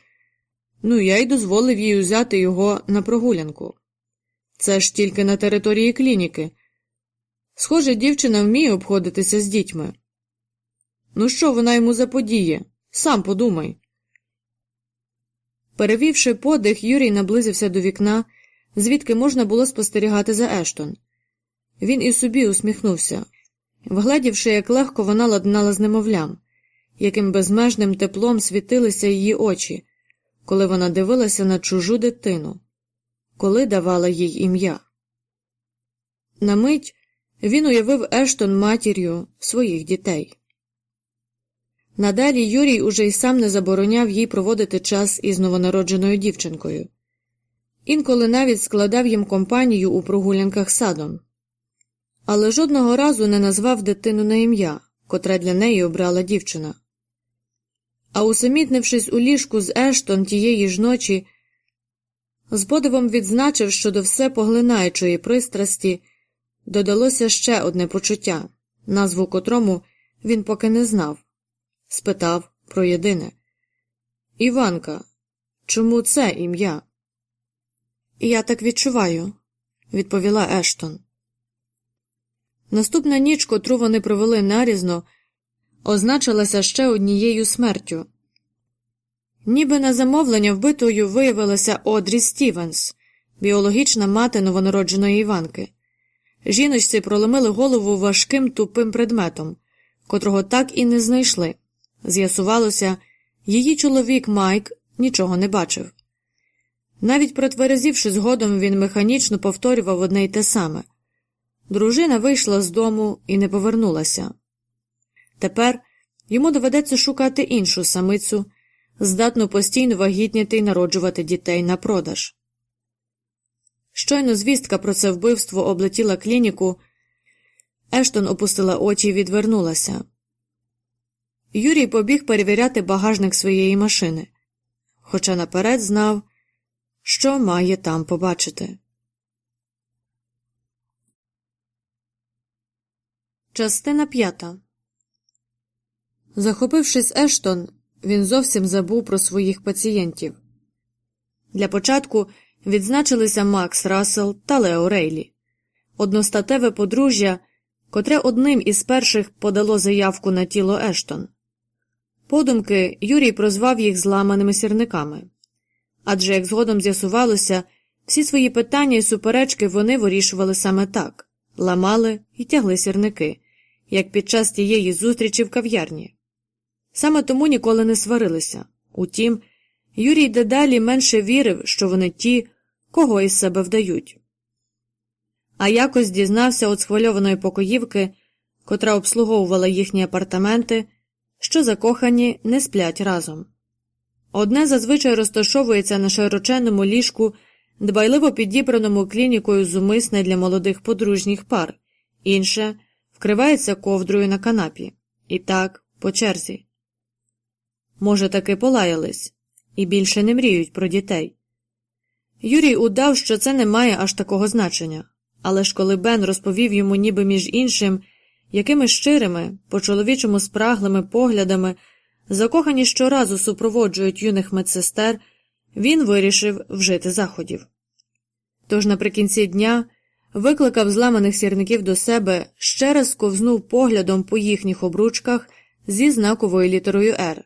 Ну, я й дозволив їй узяти його на прогулянку. Це ж тільки на території клініки. Схоже, дівчина вміє обходитися з дітьми. Ну, що вона йому заподіє? Сам подумай. Перевівши подих, Юрій наблизився до вікна, звідки можна було спостерігати за Ештон. Він і собі усміхнувся, вгледівши, як легко вона ладнала з немовлям, яким безмежним теплом світилися її очі, коли вона дивилася на чужу дитину, коли давала їй ім'я. На мить він уявив Ештон матір'ю своїх дітей. Надалі Юрій уже й сам не забороняв їй проводити час із новонародженою дівчинкою, інколи навіть складав їм компанію у прогулянках садом, але жодного разу не назвав дитину на ім'я, котре для неї обрала дівчина. А усамітнившись у ліжку з Ештон тієї ж ночі, з подивом відзначив, що до все поглинаючої пристрасті додалося ще одне почуття, назву котрому він поки не знав спитав про єдине. Іванка, чому це ім'я? Я так відчуваю, відповіла Ештон. Наступна ніч, котру вони провели нарізно, означилася ще однією смертю. Ніби на замовлення вбитою виявилася Одрі Стівенс, біологічна мати новонародженої Іванки. Жіночці проломили голову важким тупим предметом, котрого так і не знайшли. З'ясувалося, її чоловік Майк нічого не бачив. Навіть протверезівши згодом, він механічно повторював одне й те саме дружина вийшла з дому і не повернулася. Тепер йому доведеться шукати іншу самицю здатну постійно вагітніти й народжувати дітей на продаж. Щойно звістка про це вбивство облетіла клініку, Ештон опустила очі і відвернулася. Юрій побіг перевіряти багажник своєї машини, хоча наперед знав, що має там побачити. Частина п'ята. Захопившись Ештон, він зовсім забув про своїх пацієнтів. Для початку відзначилися Макс Рассел та Лео Рейлі, одностатеве подружжя, котре одним із перших подало заявку на тіло Ештон. Подумки Юрій прозвав їх зламаними сірниками адже, як згодом з'ясувалося, всі свої питання і суперечки вони вирішували саме так ламали і тягли сірники, як під час тієї зустрічі в кав'ярні. Саме тому ніколи не сварилися. Утім, Юрій дедалі менше вірив, що вони ті, кого із себе вдають. А якось дізнався від схвильованої покоївки, котра обслуговувала їхні апартаменти, що закохані не сплять разом. Одне зазвичай розташовується на широченному ліжку, дбайливо підібраному клінікою зумисне для молодих подружніх пар, інше вкривається ковдрою на канапі. І так, по черзі. Може, таки полаялись і більше не мріють про дітей. Юрій удав, що це не має аж такого значення, але ж коли Бен розповів йому, ніби між іншим, якими щирими, по чоловічому спраглими поглядами закохані щоразу супроводжують юних медсестер, він вирішив вжити заходів. Тож наприкінці дня викликав зламаних сірників до себе, ще раз ковзнув поглядом по їхніх обручках зі знаковою літерою «Р»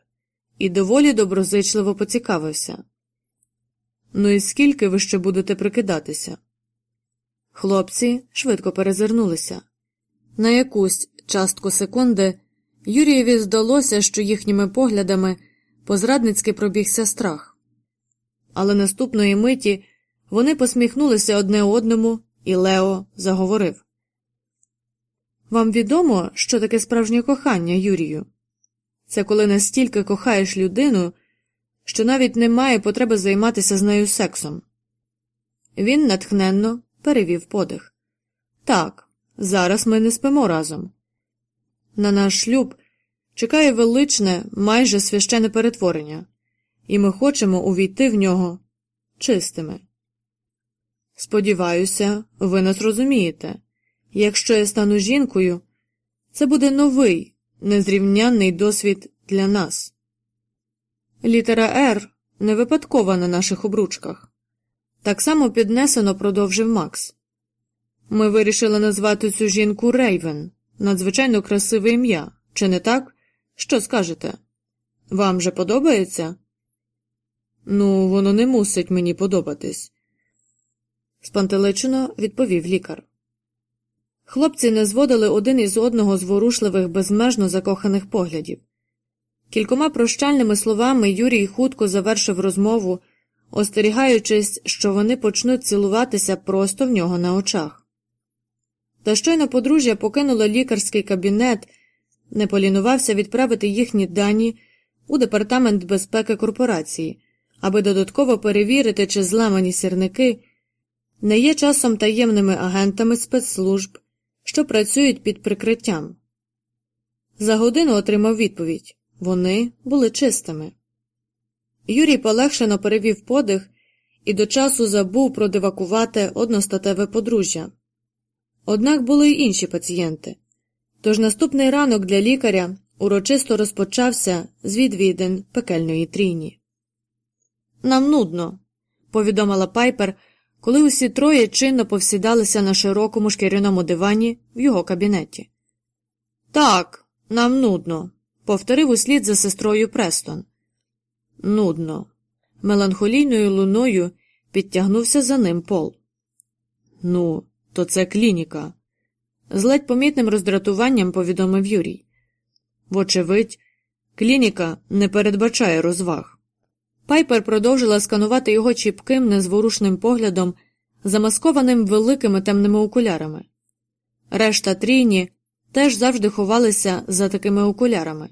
і доволі доброзичливо поцікавився. Ну і скільки ви ще будете прикидатися? Хлопці швидко перезирнулися. На якусь частку секунди Юрієві здалося, що їхніми поглядами позрадницьки пробігся страх. Але наступної миті вони посміхнулися одне одному, і Лео заговорив Вам відомо, що таке справжнє кохання, Юрію? Це коли настільки кохаєш людину, що навіть немає потреби займатися з нею сексом. Він натхненно перевів подих. Так, зараз ми не спимо разом. На наш шлюб чекає величне, майже священне перетворення, і ми хочемо увійти в нього чистими. Сподіваюся, ви нас розумієте. Якщо я стану жінкою, це буде новий, незрівнянний досвід для нас. Літера «Р» не випадкова на наших обручках. Так само піднесено продовжив Макс. Ми вирішили назвати цю жінку Рейвен, надзвичайно красиве ім'я, чи не так? Що скажете? Вам же подобається? Ну, воно не мусить мені подобатись, спантеличено відповів лікар. Хлопці не зводили один із одного зворушливих, безмежно закоханих поглядів. Кількома прощальними словами Юрій хутко завершив розмову, остерігаючись, що вони почнуть цілуватися просто в нього на очах. Та щойно подружжя покинуло лікарський кабінет, не полінувався відправити їхні дані у департамент безпеки корпорації, аби додатково перевірити, чи зламані сірники не є часом таємними агентами спецслужб, що працюють під прикриттям. За годину отримав відповідь вони були чистими. Юрій полегшено перевів подих і до часу забув продивакувати одностатеве подружжя. Однак були й інші пацієнти. Тож наступний ранок для лікаря урочисто розпочався з відвідин пекельної трійні. Нам нудно, повідомила Пайпер, коли усі троє чинно повсідалися на широкому шкіряному дивані в його кабінеті. Так, нам нудно, повторив услід за сестрою Престон. Нудно. Меланхолійною луною підтягнувся за ним пол. Ну, то це клініка. З ледь помітним роздратуванням повідомив Юрій. Вочевидь, клініка не передбачає розваг. Пайпер продовжила сканувати його чіпким, незворушним поглядом, замаскованим великими темними окулярами. Решта трійні теж завжди ховалися за такими окулярами.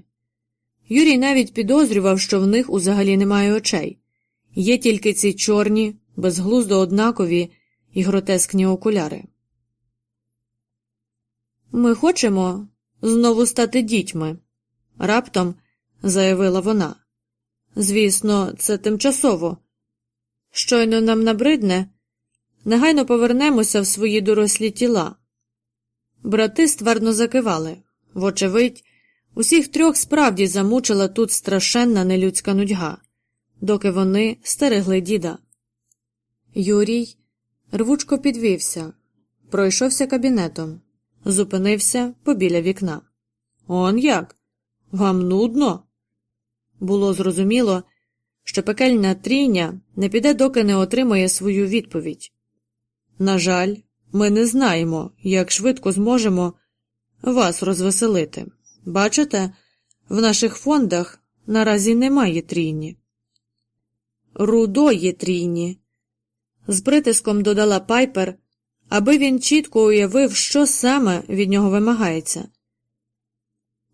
Юрій навіть підозрював, що в них узагалі немає очей. Є тільки ці чорні, безглуздо однакові і гротескні окуляри. Ми хочемо знову стати дітьми, раптом заявила вона. Звісно, це тимчасово. Щойно нам набридне, негайно повернемося в свої дорослі тіла. Брати ствердно закивали. Вочевидь, усіх трьох справді замучила тут страшенна нелюдська нудьга, доки вони стерегли діда. Юрій рвучко підвівся, пройшовся кабінетом, зупинився побіля вікна. Он як? Вам нудно? Було зрозуміло, що пекельна трійня не піде, доки не отримає свою відповідь. На жаль, ми не знаємо, як швидко зможемо вас розвеселити. Бачите, в наших фондах наразі немає трійні. Рудої трійні. З притиском додала Пайпер, аби він чітко уявив, що саме від нього вимагається.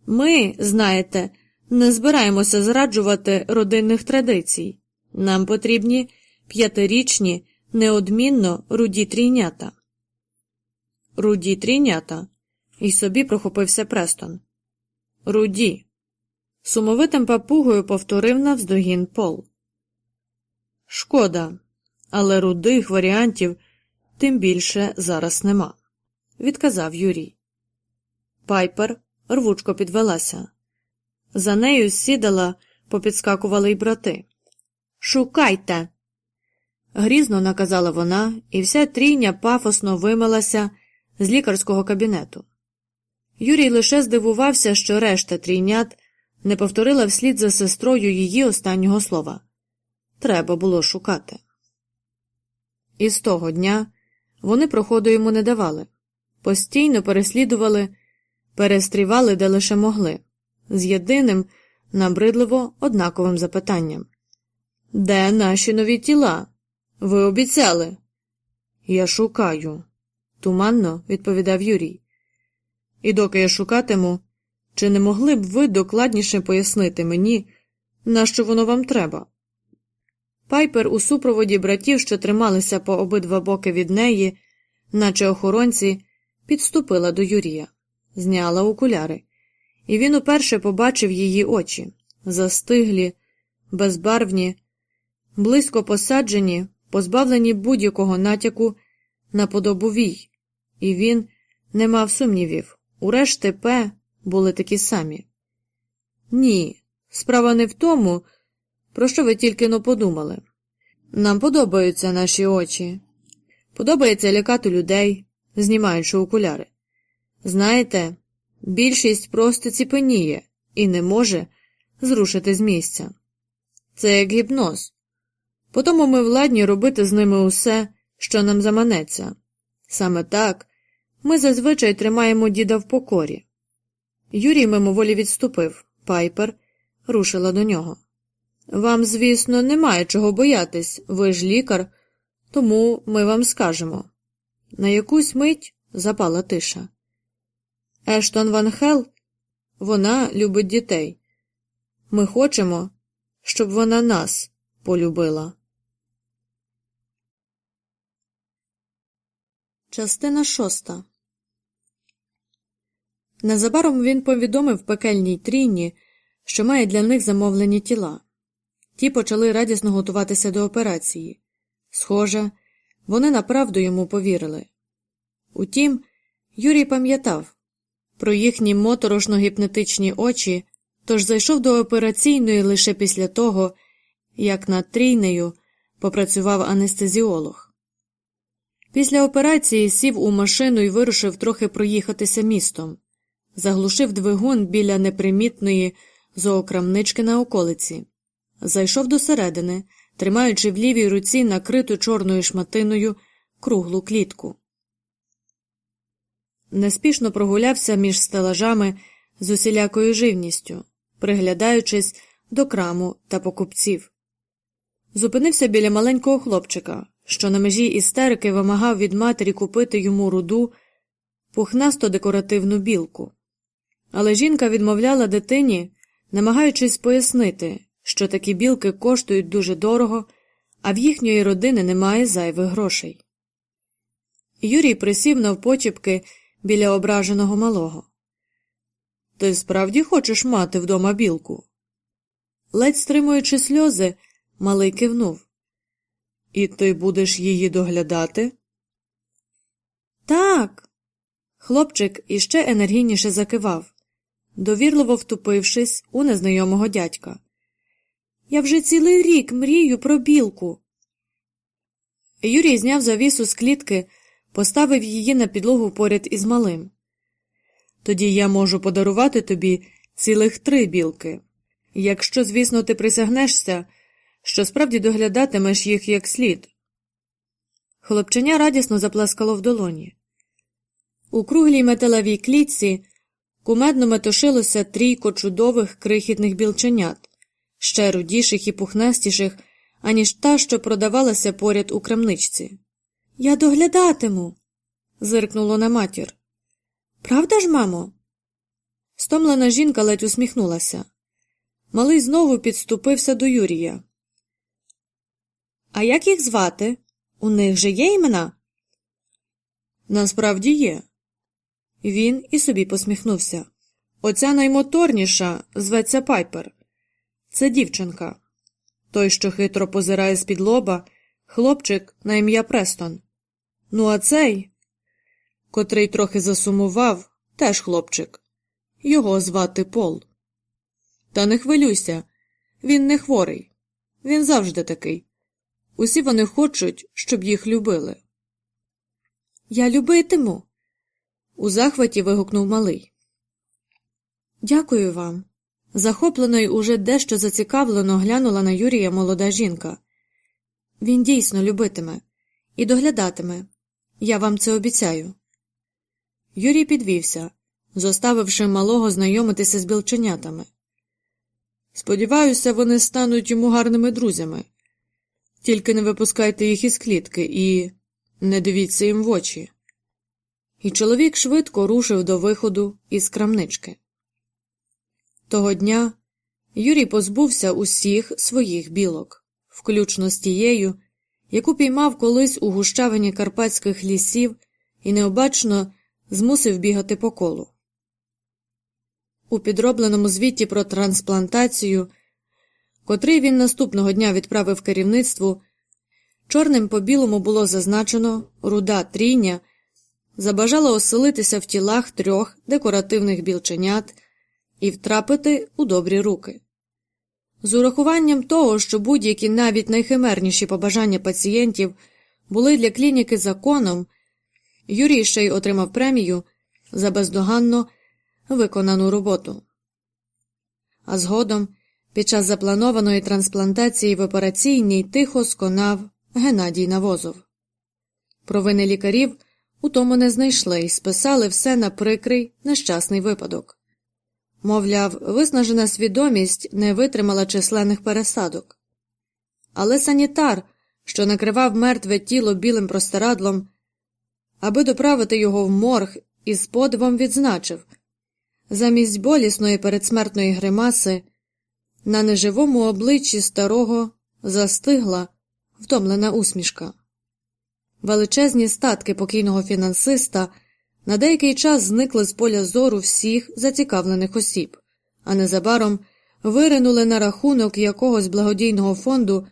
Ми, знаєте, не збираємося зраджувати родинних традицій. Нам потрібні п'ятирічні, неодмінно руді трійнята. Руді трійнята. І собі прохопився Престон. Руді. Сумовитим папугою повторив навздогін Пол. Шкода, але рудих варіантів тим більше зараз нема, відказав Юрій. Пайпер рвучко підвелася. За нею сідала, попідскакували й брати. Шукайте. Грізно наказала вона, і вся трійня пафосно вимилася з лікарського кабінету. Юрій лише здивувався, що решта трійнят не повторила вслід за сестрою її останнього слова треба було шукати. І з того дня вони проходу йому не давали, постійно переслідували, перестрівали де лише могли, з єдиним, набридливо однаковим запитанням Де наші нові тіла? Ви обіцяли? Я шукаю, туманно відповідав Юрій. І доки я шукатиму, чи не могли б ви докладніше пояснити мені, на що воно вам треба? Пайпер у супроводі братів, що трималися по обидва боки від неї, наче охоронці, підступила до Юрія, зняла окуляри, і він уперше побачив її очі застиглі, безбарвні, близько посаджені, позбавлені будь-якого натяку на подобу вій, і він не мав сумнівів. Урешті П були такі самі. Ні, справа не в тому, про що ви тільки но подумали. Нам подобаються наші очі, подобається лякати людей, знімаючи окуляри. Знаєте, більшість просто ціпеніє і не може зрушити з місця. Це як гіпноз. Потому ми владні робити з ними усе, що нам заманеться. Саме так ми зазвичай тримаємо діда в покорі. Юрій мимоволі відступив, пайпер рушила до нього. Вам, звісно, немає чого боятись, ви ж лікар, тому ми вам скажемо. На якусь мить запала тиша. Ештон Ван Хел, вона любить дітей. Ми хочемо, щоб вона нас полюбила. Частина шоста. Незабаром він повідомив пекельній трійні, що має для них замовлені тіла. Ті почали радісно готуватися до операції. Схоже, вони направду йому повірили. Утім, Юрій пам'ятав про їхні моторошно гіпнотичні очі, тож зайшов до операційної лише після того, як над трійнею попрацював анестезіолог. Після операції сів у машину і вирушив трохи проїхатися містом заглушив двигун біля непримітної зоокрамнички на околиці, зайшов до середини, тримаючи в лівій руці накриту чорною шматиною круглу клітку. Неспішно прогулявся між стелажами з усілякою живністю, приглядаючись до краму та покупців. Зупинився біля маленького хлопчика, що на межі істерики вимагав від матері купити йому руду пухнасто декоративну білку. Але жінка відмовляла дитині намагаючись пояснити, що такі білки коштують дуже дорого, а в їхньої родини немає зайвих грошей. Юрій присів навпочіпки біля ображеного малого. Ти справді хочеш мати вдома білку? Ледь стримуючи сльози, малий кивнув. І ти будеш її доглядати? Так. Хлопчик іще енергійніше закивав, довірливо втупившись у незнайомого дядька. Я вже цілий рік мрію про білку. Юрій зняв завісу з клітки, поставив її на підлогу поряд із малим. Тоді я можу подарувати тобі цілих три білки. Якщо, звісно, ти присягнешся, що справді доглядатимеш їх як слід. Хлопченя радісно заплескало в долоні. У круглій металевій клітці кумедно метушилося трійко чудових крихітних білченят, ще рудіших і пухнастіших, аніж та, що продавалася поряд у крамничці. Я доглядатиму. зиркнуло на матір. Правда ж, мамо? Стомлена жінка ледь усміхнулася. Малий знову підступився до Юрія. А як їх звати? У них же є імена? Насправді є. Він і собі посміхнувся. Оця наймоторніша зветься Пайпер. Це дівчинка. Той, що хитро позирає з під лоба, хлопчик на ім'я Престон. Ну, а цей, котрий трохи засумував, теж хлопчик. Його звати Пол. Та не хвилюйся, він не хворий. Він завжди такий. Усі вони хочуть, щоб їх любили. Я любитиму. У захваті вигукнув малий. Дякую вам. Захоплено й уже дещо зацікавлено глянула на Юрія молода жінка. Він дійсно любитиме і доглядатиме. Я вам це обіцяю. Юрій підвівся, зоставивши малого знайомитися з білченятами. Сподіваюся, вони стануть йому гарними друзями. Тільки не випускайте їх із клітки і не дивіться їм в очі. І чоловік швидко рушив до виходу із крамнички. Того дня Юрій позбувся усіх своїх білок, включно з тією, яку піймав колись у гущавині карпатських лісів і необачно змусив бігати по колу. У підробленому звіті про трансплантацію, котрий він наступного дня відправив керівництву, чорним по білому було зазначено руда трійня забажала оселитися в тілах трьох декоративних білченят і втрапити у добрі руки. З урахуванням того, що будь-які навіть найхимерніші побажання пацієнтів були для клініки законом, Юрій ще й отримав премію за бездоганно виконану роботу. А згодом, під час запланованої трансплантації в операційній тихо сконав Геннадій Навозов. Провини лікарів у тому не знайшли і списали все на прикрий нещасний випадок. Мовляв, виснажена свідомість не витримала численних пересадок. Але санітар, що накривав мертве тіло білим простирадлом, аби доправити його в морг, із подивом відзначив замість болісної передсмертної гримаси на неживому обличчі старого застигла втомлена усмішка. Величезні статки покійного фінансиста на деякий час зникли з поля зору всіх зацікавлених осіб, а незабаром виринули на рахунок якогось благодійного фонду,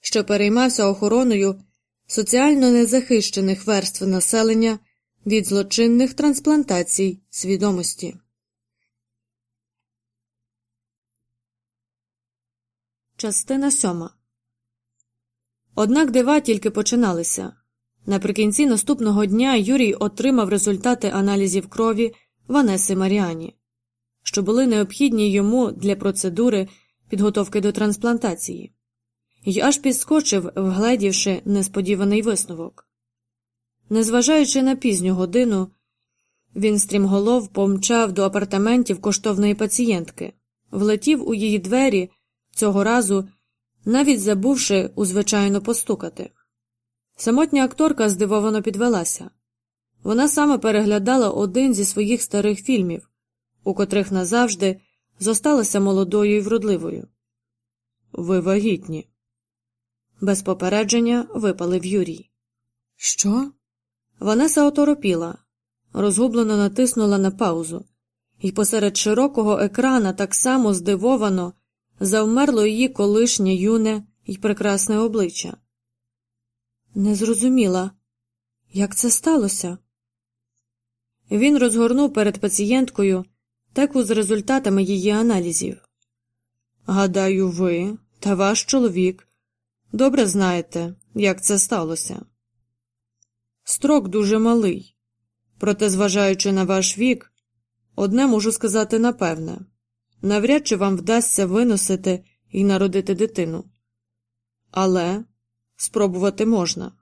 що переймався охороною соціально незахищених верств населення від злочинних трансплантацій свідомості. Частина сьома. Однак дива тільки починалися. Наприкінці наступного дня Юрій отримав результати аналізів крові Ванеси Маріані, що були необхідні йому для процедури підготовки до трансплантації, І аж підскочив, вгледівши несподіваний висновок. Незважаючи на пізню годину, він стрімголов помчав до апартаментів коштовної пацієнтки, влетів у її двері цього разу, навіть забувши узвичайно постукати. Самотня акторка здивовано підвелася. Вона саме переглядала один зі своїх старих фільмів, у котрих назавжди зосталася молодою і вродливою. Ви вагітні. Без попередження випалив Юрій. Що? Ванеса оторопіла, розгублено натиснула на паузу, і посеред широкого екрана так само здивовано завмерло її колишнє юне і прекрасне обличчя. Не зрозуміла, як це сталося. Він розгорнув перед пацієнткою теку з результатами її аналізів. Гадаю, ви та ваш чоловік добре знаєте, як це сталося. Строк дуже малий, проте, зважаючи на ваш вік, одне можу сказати напевне навряд чи вам вдасться виносити і народити дитину. Але спробувати можна.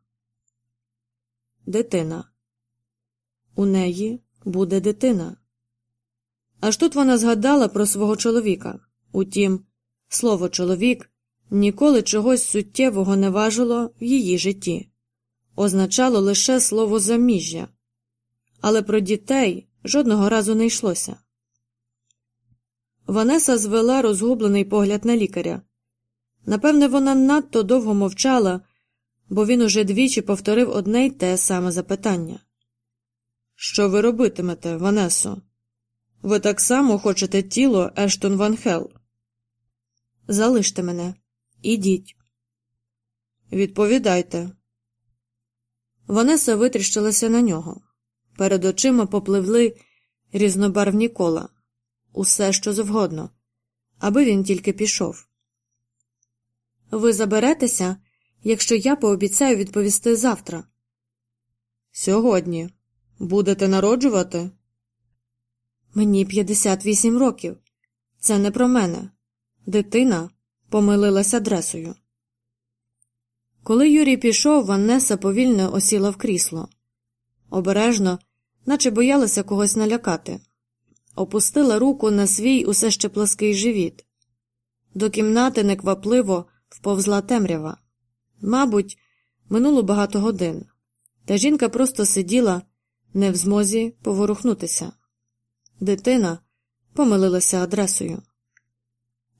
Дитина. У неї буде дитина. Аж тут вона згадала про свого чоловіка. Утім, слово чоловік ніколи чогось суттєвого не важило в її житті, означало лише слово заміжжя, але про дітей жодного разу не йшлося. Ванеса звела розгублений погляд на лікаря. Напевне, вона надто довго мовчала, бо він уже двічі повторив одне й те саме запитання. Що ви робитимете, Ванесо? Ви так само хочете тіло Ештон Ван Хел? Залиште мене, ідіть. Відповідайте. Ванеса витріщилася на нього. Перед очима попливли різнобарвні кола, усе що завгодно, аби він тільки пішов. Ви заберетеся, якщо я пообіцяю відповісти завтра. Сьогодні будете народжувати? Мені 58 років. Це не про мене. Дитина помилилась адресою. Коли Юрій пішов, Ваннеса повільно осіла в крісло. Обережно, наче боялася когось налякати, опустила руку на свій усе ще плаский живіт. До кімнати неквапливо вповзла темрява. Мабуть, минуло багато годин, та жінка просто сиділа не в змозі поворухнутися. Дитина помилилася адресою.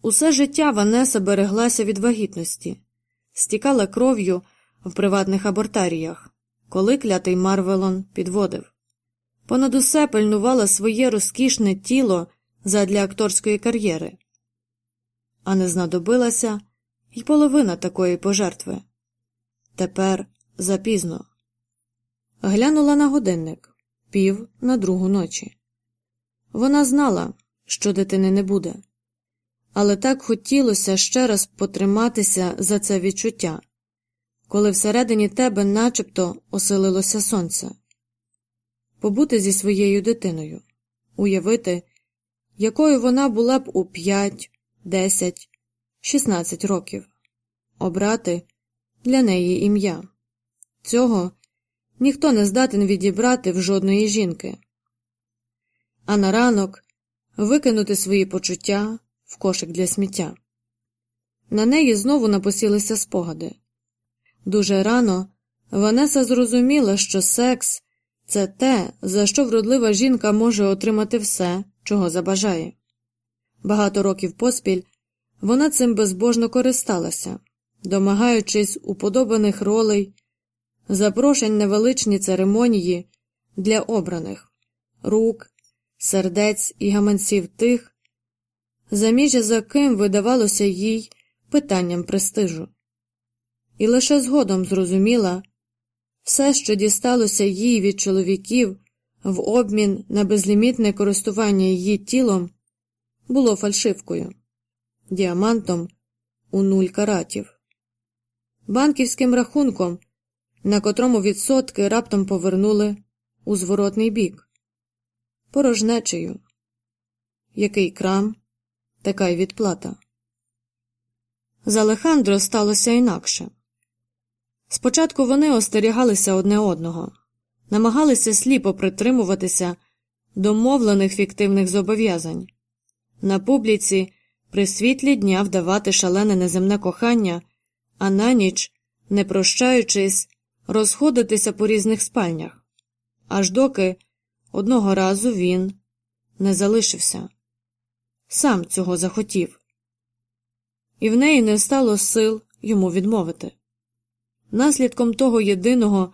Усе життя Ванеса береглася від вагітності, стікала кров'ю в приватних абортаріях, коли клятий Марвелон підводив. Понад усе пильнувала своє розкішне тіло задля акторської кар'єри, а не знадобилася й половина такої пожертви. Тепер запізно. Глянула на годинник. Пів на другу ночі. Вона знала, що дитини не буде, але так хотілося ще раз потриматися за це відчуття, коли всередині тебе начебто оселилося сонце, побути зі своєю дитиною, уявити, якою вона була б у п'ять, десять, шістнадцять років, обрати для неї ім'я. Цього ніхто не здатен відібрати в жодної жінки а на ранок викинути свої почуття в кошик для сміття. На неї знову напосілися спогади. Дуже рано Ванеса зрозуміла, що секс це те, за що вродлива жінка може отримати все, чого забажає. Багато років поспіль вона цим безбожно користалася, домагаючись уподобаних ролей, запрошень на величні церемонії для обраних рук, сердець і гаманців тих, заміжжя за ким видавалося їй питанням престижу, і лише згодом зрозуміла все, що дісталося їй від чоловіків в обмін на безлімітне користування її тілом, було фальшивкою, діамантом у нуль каратів, банківським рахунком, на котрому відсотки раптом повернули у зворотний бік порожнечею. Який крам, така й відплата. З Алехандро сталося інакше. Спочатку вони остерігалися одне одного, намагалися сліпо притримуватися домовлених фіктивних зобов'язань, на публіці при світлі дня вдавати шалене неземне кохання, а на ніч, не прощаючись, розходитися по різних спальнях, аж доки Одного разу він не залишився. сам цього захотів, і в неї не стало сил йому відмовити. Наслідком того єдиного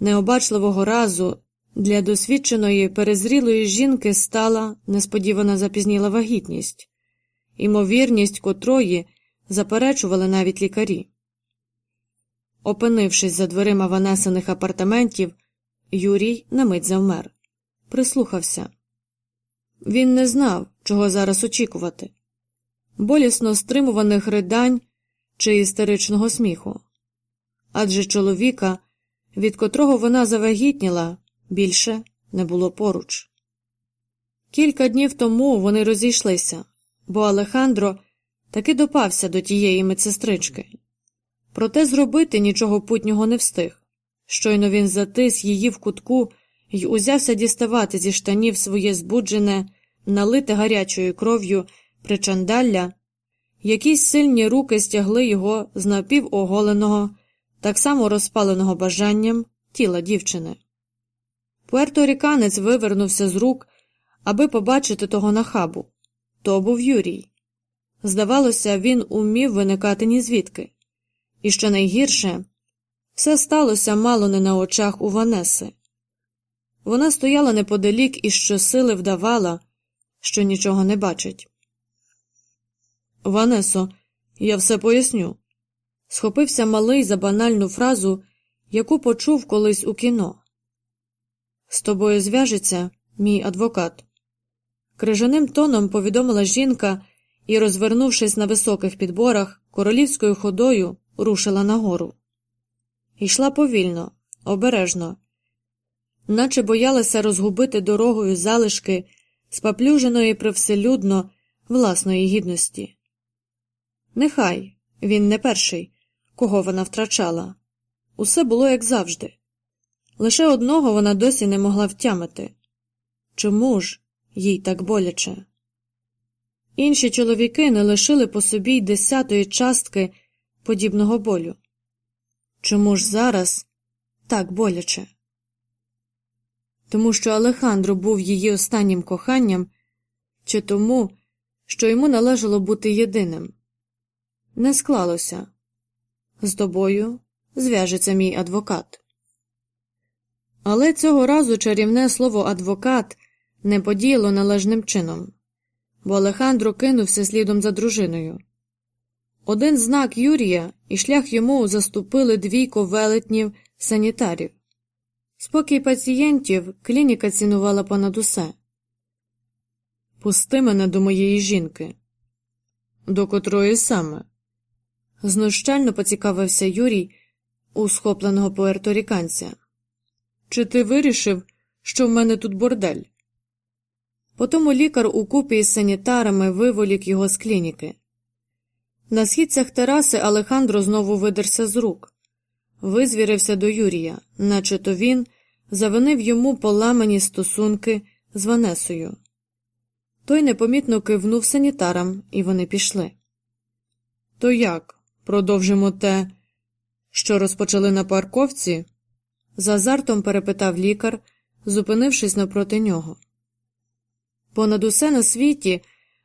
необачливого разу для досвідченої перезрілої жінки стала несподівана запізніла вагітність, імовірність котрої заперечували навіть лікарі. Опинившись за дверима Ванесиних апартаментів, Юрій на мить завмер, прислухався. Він не знав, чого зараз очікувати болісно стримуваних ридань чи істеричного сміху. Адже чоловіка, від котрого вона завагітніла, більше не було поруч. Кілька днів тому вони розійшлися, бо Алехандро таки допався до тієї медсестрички. Проте зробити нічого путнього не встиг. Щойно він затис її в кутку і узявся діставати зі штанів своє збуджене, налите гарячою кров'ю причандалля, якісь сильні руки стягли його з напівоголеного, так само розпаленого бажанням тіла дівчини. Пуерторіканець вивернувся з рук, аби побачити того нахабу. То був Юрій. Здавалося, він умів виникати ні звідки. І що найгірше, все сталося мало не на очах у Ванеси. Вона стояла неподалік і щосили вдавала, що нічого не бачить. Ванесо, я все поясню. Схопився малий за банальну фразу, яку почув колись у кіно. З тобою зв'яжеться мій адвокат. Крижаним тоном повідомила жінка і, розвернувшись на високих підборах, королівською ходою рушила нагору. Йшла повільно, обережно, наче боялася розгубити дорогою залишки спаплюженої привселюдно власної гідності. Нехай він не перший, кого вона втрачала. Усе було як завжди. Лише одного вона досі не могла втямити чому ж їй так боляче? Інші чоловіки не лишили по собі й десятої частки подібного болю. Чому ж зараз так боляче? Тому що Алехандро був її останнім коханням, чи тому, що йому належало бути єдиним. Не склалося. З тобою зв'яжеться мій адвокат. Але цього разу чарівне слово адвокат не подіяло належним чином, бо Алехандро кинувся слідом за дружиною. Один знак Юрія і шлях йому заступили двійко велетнів санітарів. Спокій пацієнтів клініка цінувала понад усе. Пусти мене до моєї жінки, до котрої саме. Знущально поцікавився Юрій у схопленого поерторіканця. Чи ти вирішив, що в мене тут бордель? Потому лікар у купі із санітарами виволік його з клініки. На східцях тераси Алехандро знову видерся з рук, визвірився до Юрія, наче то він завинив йому поламані стосунки з Ванесою. Той непомітно кивнув санітарам, і вони пішли. То як? Продовжимо те, що розпочали на парковці? з азартом перепитав лікар, зупинившись напроти нього. Понад усе на світі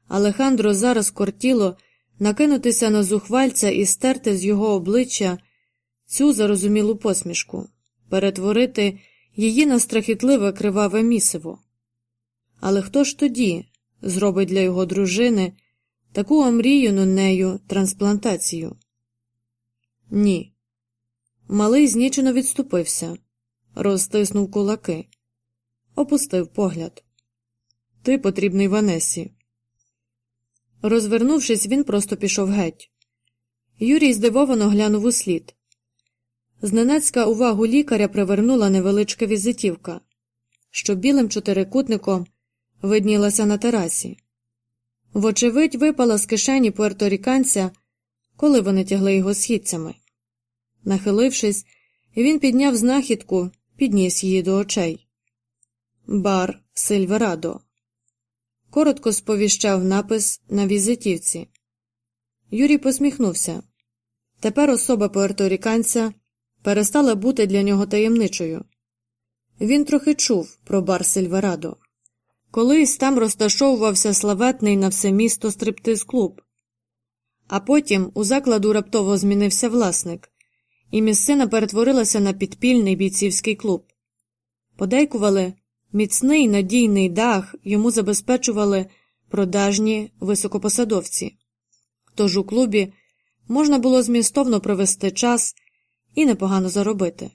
Алехандро зараз кортіло накинутися на зухвальця і стерти з його обличчя цю зарозумілу посмішку, перетворити її на страхітливе криваве місиво. Але хто ж тоді зробить для його дружини таку омріяну нею трансплантацію? Ні. Малий знічено відступився, розтиснув кулаки, опустив погляд. Ти потрібний Ванесі. Розвернувшись, він просто пішов геть. Юрій здивовано глянув у слід. Зненацька увагу лікаря привернула невеличка візитівка, що білим чотирикутником виднілася на терасі. Вочевидь, випала з кишені пуерторіканця, коли вони тягли його східцями. Нахилившись, він підняв знахідку, підніс її до очей. Бар Сильверадо. Коротко сповіщав напис на візитівці. Юрій посміхнувся. Тепер особа пуерторіканця перестала бути для нього таємничою. Він трохи чув про бар Сильверадо. Колись там розташовувався славетний на все місто стриптиз клуб, а потім у закладу раптово змінився власник, і місцина перетворилася на підпільний бійцівський клуб. Подейкували, міцний надійний дах йому забезпечували продажні високопосадовці. Тож у клубі можна було змістовно провести час і непогано заробити.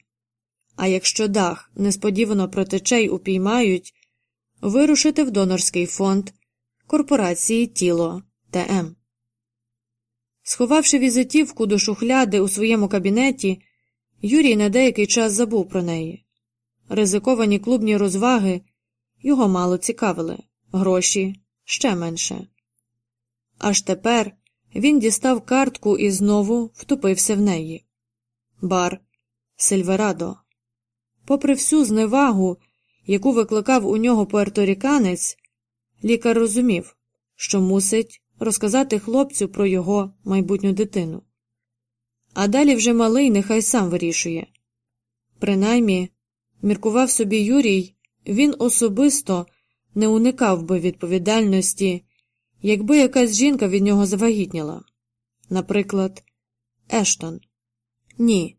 А якщо дах несподівано протече й упіймають, вирушити в донорський фонд корпорації Тіло ТМ. Сховавши візитівку до шухляди у своєму кабінеті, Юрій на деякий час забув про неї. Ризиковані клубні розваги його мало цікавили, гроші ще менше. Аж тепер він дістав картку і знову втопився в неї. Бар Сильверадо. Попри всю зневагу, яку викликав у нього пуерторіканець, лікар розумів, що мусить розказати хлопцю про його майбутню дитину. А далі вже малий нехай сам вирішує. Принаймні, міркував собі Юрій, він особисто не уникав би відповідальності, якби якась жінка від нього завагітніла. Наприклад, Ештон. Ні,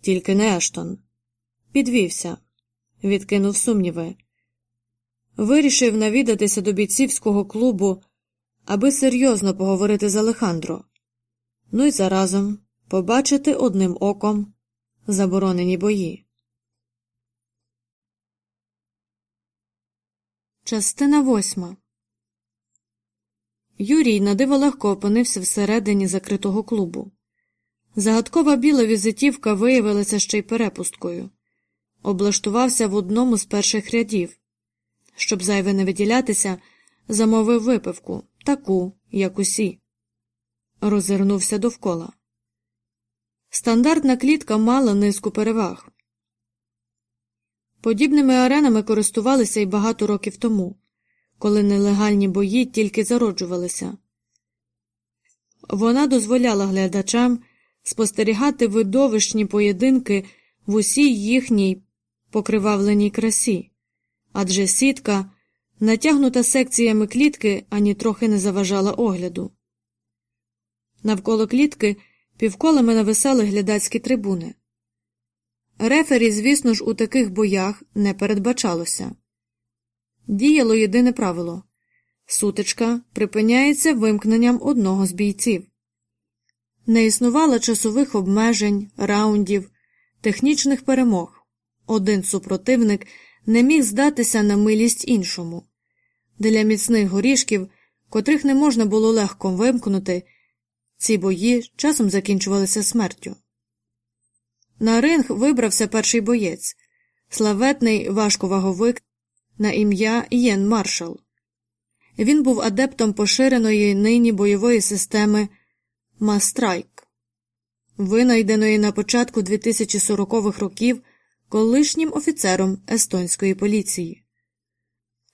тільки не Ештон. Підвівся, відкинув сумніви. Вирішив навідатися до бійцівського клубу, аби серйозно поговорити з Алехандро. Ну й заразом побачити одним оком заборонені бої. Частина восьма Юрій надиво легко опинився всередині закритого клубу. Загадкова біла візитівка виявилася ще й перепусткою. Облаштувався в одному з перших рядів. Щоб зайве не виділятися, замовив випивку, таку, як усі. Розвернувся довкола. Стандартна клітка мала низку переваг. Подібними аренами користувалися й багато років тому, коли нелегальні бої тільки зароджувалися. Вона дозволяла глядачам спостерігати видовищні поєдинки в усій їхній покривавленій красі, адже сітка, натягнута секціями клітки, ані трохи не заважала огляду. Навколо клітки півколами нависали глядацькі трибуни. Рефері, звісно ж, у таких боях не передбачалося. Діяло єдине правило сутичка припиняється вимкненням одного з бійців. Не існувало часових обмежень, раундів, технічних перемог. Один супротивник не міг здатися на милість іншому. Для міцних горішків, котрих не можна було легко вимкнути, ці бої часом закінчувалися смертю. На ринг вибрався перший боєць, славетний важковаговик на ім'я Єн Маршал. Він був адептом поширеної нині бойової системи Мастрайк, винайденої на початку 2040-х років колишнім офіцером естонської поліції.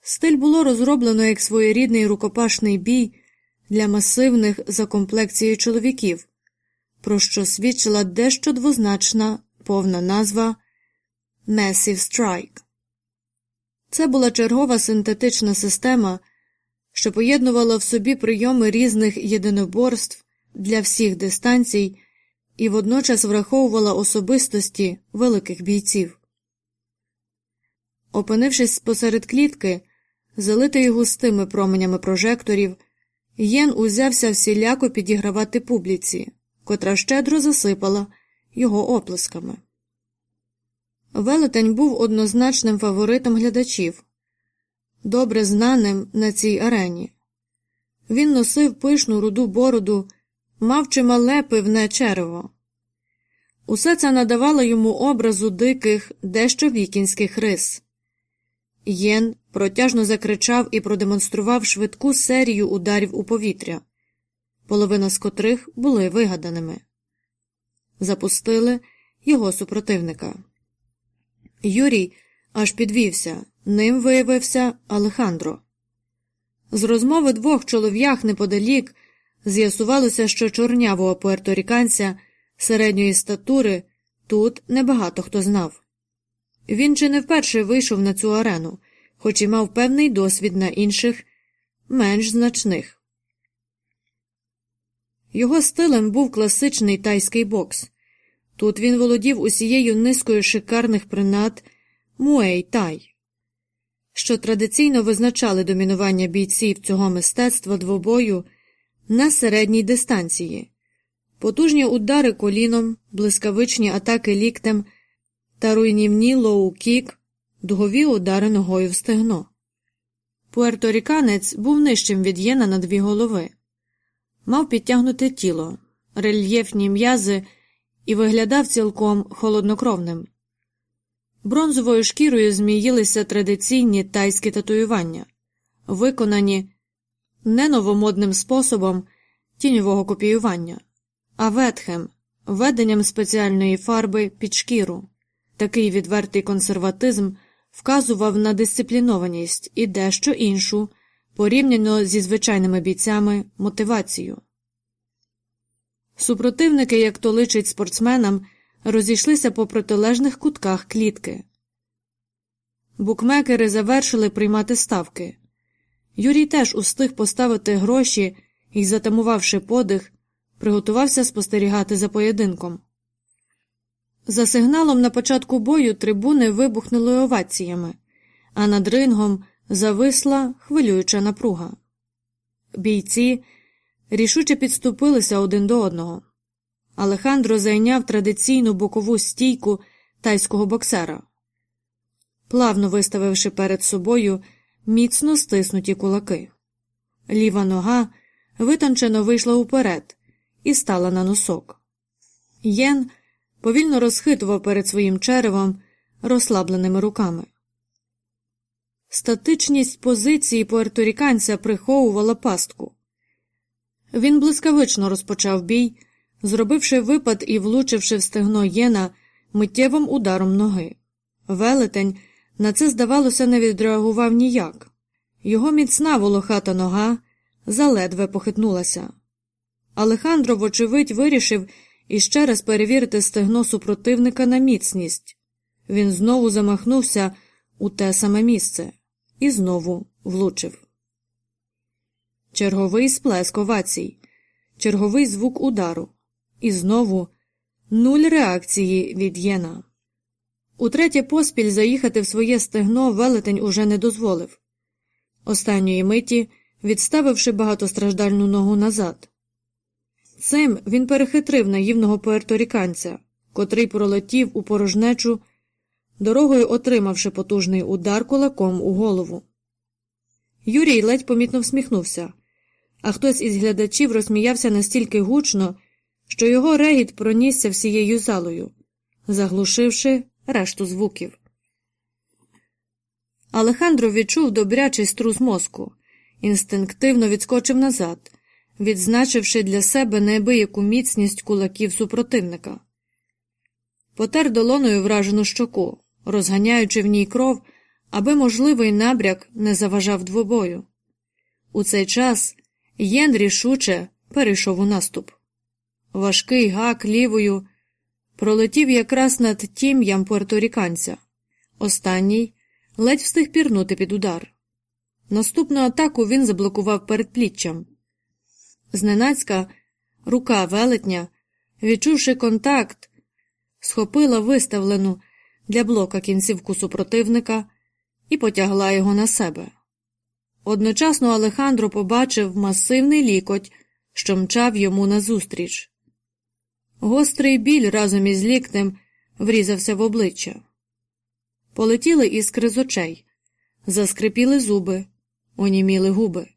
Стиль було розроблено як своєрідний рукопашний бій для масивних за комплекцією чоловіків про що свідчила дещо двозначна повна назва Massive Strike. Це була чергова синтетична система, що поєднувала в собі прийоми різних єдиноборств для всіх дистанцій і водночас враховувала особистості великих бійців. Опинившись посеред клітки, залитої густими променями прожекторів, Єн узявся всіляко підігравати публіці котра щедро засипала його оплесками. Велетень був однозначним фаворитом глядачів, добре знаним на цій арені. Він носив пишну руду бороду, мав чимале пивне черево. Усе це надавало йому образу диких, дещо вікінських рис. Єн протяжно закричав і продемонстрував швидку серію ударів у повітря половина з котрих були вигаданими. Запустили його супротивника. Юрій аж підвівся, ним виявився Алехандро. З розмови двох чолов'ях неподалік з'ясувалося, що чорнявого пуерторіканця середньої статури тут небагато хто знав. Він чи не вперше вийшов на цю арену, хоч і мав певний досвід на інших, менш значних. Його стилем був класичний тайський бокс. Тут він володів усією низкою шикарних принад муей тай, що традиційно визначали домінування бійців цього мистецтва двобою на середній дистанції, потужні удари коліном, блискавичні атаки ліктем та руйнівні лоу-кік, дугові удари ногою в стегно. Пуерторіканець був нижчим від Єна на дві голови, мав підтягнуте тіло, рельєфні м'язи і виглядав цілком холоднокровним. Бронзовою шкірою зміїлися традиційні тайські татуювання, виконані не новомодним способом тіньового копіювання, а ветхем, введенням спеціальної фарби під шкіру. Такий відвертий консерватизм вказував на дисциплінованість і дещо іншу, порівняно зі звичайними бійцями, мотивацію. Супротивники, як то личить спортсменам, розійшлися по протилежних кутках клітки. Букмекери завершили приймати ставки. Юрій теж устиг поставити гроші і, затамувавши подих, приготувався спостерігати за поєдинком. За сигналом на початку бою трибуни вибухнули оваціями, а над рингом зависла хвилююча напруга. Бійці рішуче підступилися один до одного. Алехандро зайняв традиційну бокову стійку тайського боксера, плавно виставивши перед собою міцно стиснуті кулаки. Ліва нога витончено вийшла уперед і стала на носок. Єн повільно розхитував перед своїм черевом розслабленими руками. Статичність позиції пуерторіканця приховувала пастку. Він блискавично розпочав бій, зробивши випад і влучивши в стегно єна миттєвим ударом ноги. Велетень на це, здавалося, не відреагував ніяк. Його міцна волохата нога заледве похитнулася. Алехандро, вочевидь, вирішив іще раз перевірити стегно супротивника на міцність. Він знову замахнувся у те саме місце і знову влучив. Черговий сплеск овацій, черговий звук удару, і знову нуль реакції від єна. Утретє поспіль заїхати в своє стегно велетень уже не дозволив. Останньої миті, відставивши багатостраждальну ногу назад. Цим він перехитрив наївного поерторіканця, котрий пролетів у порожнечу, дорогою отримавши потужний удар кулаком у голову. Юрій ледь помітно всміхнувся, а хтось із глядачів розсміявся настільки гучно, що його регіт пронісся всією залою, заглушивши решту звуків. Алехандро відчув добрячий струс мозку, інстинктивно відскочив назад відзначивши для себе неабияку міцність кулаків супротивника. Потер долоною вражену щоку, розганяючи в ній кров, аби можливий набряк не заважав двобою. У цей час Єн рішуче перейшов у наступ. Важкий гак лівою пролетів якраз над тім'ям пуерторіканця. Останній ледь встиг пірнути під удар. Наступну атаку він заблокував перед пліччям. Зненацька рука велетня, відчувши контакт, схопила виставлену для блока кінцівку супротивника і потягла його на себе. Одночасно Алехандро побачив масивний лікоть, що мчав йому назустріч. Гострий біль разом із ліктем врізався в обличчя. Полетіли іскри з очей, заскрипіли зуби, оніміли губи.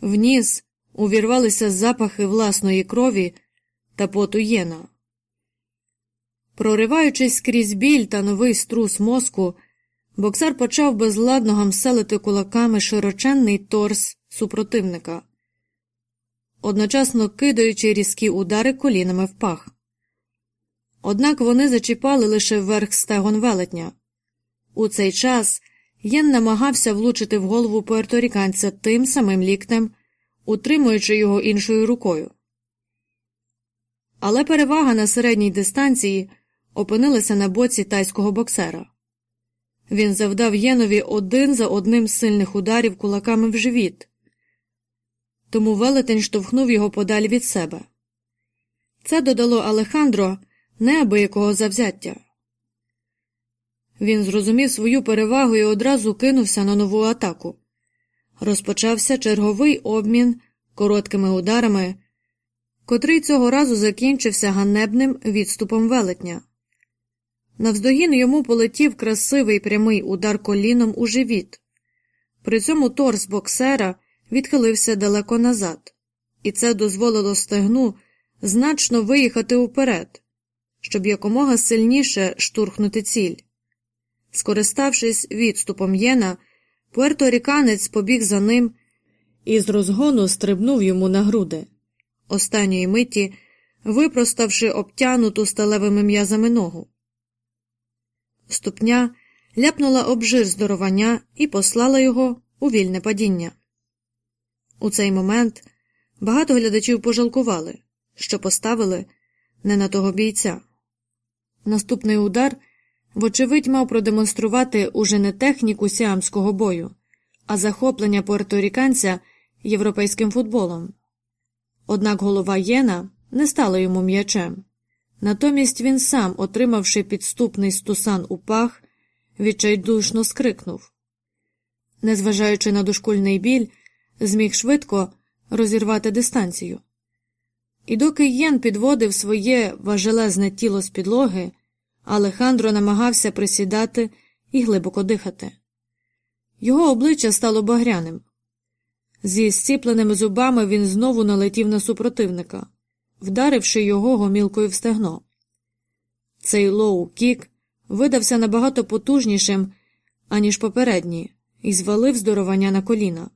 Вніс увірвалися запахи власної крові та поту єна. Прориваючись крізь біль та новий струс мозку, боксер почав безладно гамселити кулаками широченний торс супротивника, одночасно кидаючи різкі удари колінами в пах. Однак вони зачіпали лише верх стегон велетня. У цей час Єн намагався влучити в голову пуерторіканця тим самим ліктем, утримуючи його іншою рукою. Але перевага на середній дистанції опинилася на боці тайського боксера. Він завдав Єнові один за одним сильних ударів кулаками в живіт, тому велетень штовхнув його подалі від себе. Це додало Алехандро неабиякого завзяття. Він зрозумів свою перевагу і одразу кинувся на нову атаку. Розпочався черговий обмін короткими ударами, котрий цього разу закінчився ганебним відступом велетня. Навздогін йому полетів красивий прямий удар коліном у живіт. При цьому торс боксера відхилився далеко назад, і це дозволило стегну значно виїхати уперед, щоб якомога сильніше штурхнути ціль. Скориставшись відступом єна, пуерторіканець побіг за ним і з розгону стрибнув йому на груди. Останньої миті, випроставши обтянуту сталевими м'язами ногу. Ступня ляпнула об жир здоровання і послала його у вільне падіння. У цей момент багато глядачів пожалкували, що поставили не на того бійця. Наступний удар, вочевидь, мав продемонструвати уже не техніку сіамського бою, а захоплення пуерторіканця європейським футболом. Однак голова Єна не стала йому м'ячем. Натомість він сам, отримавши підступний стусан у пах, відчайдушно скрикнув. Незважаючи на дошкульний біль, зміг швидко розірвати дистанцію. І доки Єн підводив своє важелезне тіло з підлоги, Алехандро намагався присідати і глибоко дихати. Його обличчя стало багряним. Зі зціпленими зубами він знову налетів на супротивника вдаривши його гомілкою в стегно. Цей лоу кік видався набагато потужнішим, аніж попередній, і звалив здоровання на коліна.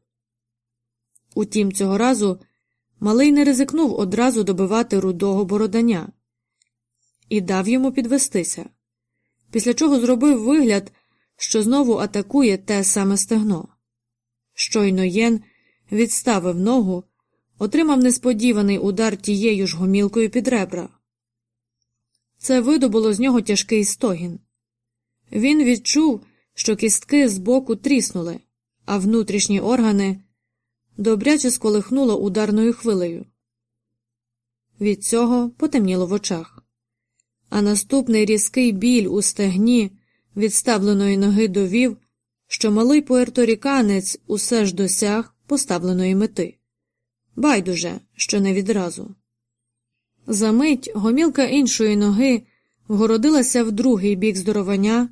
Утім, цього разу малий не ризикнув одразу добивати рудого бородання і дав йому підвестися, після чого зробив вигляд, що знову атакує те саме стегно. Щойно Єн відставив ногу отримав несподіваний удар тією ж гомілкою під ребра. Це видобуло з нього тяжкий стогін. Він відчув, що кістки збоку тріснули, а внутрішні органи добряче сколихнуло ударною хвилею. Від цього потемніло в очах, а наступний різкий біль у стегні відставленої ноги довів, що малий пуерторіканець усе ж досяг поставленої мети. Байдуже, що не відразу. Замить гомілка іншої ноги вгородилася в другий бік здоровання,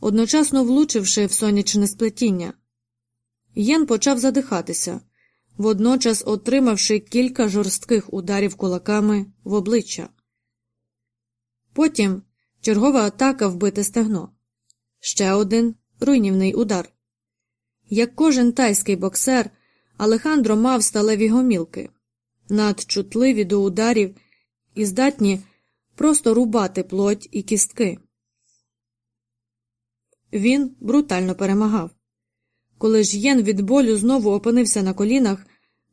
одночасно влучивши в сонячне сплетіння. Єн почав задихатися, водночас отримавши кілька жорстких ударів кулаками в обличчя. Потім чергова атака вбите стегно, ще один руйнівний удар. Як кожен тайський боксер. Алехандро мав сталеві гомілки, надчутливі до ударів і здатні просто рубати плоть і кістки. Він брутально перемагав. Коли ж єн від болю знову опинився на колінах,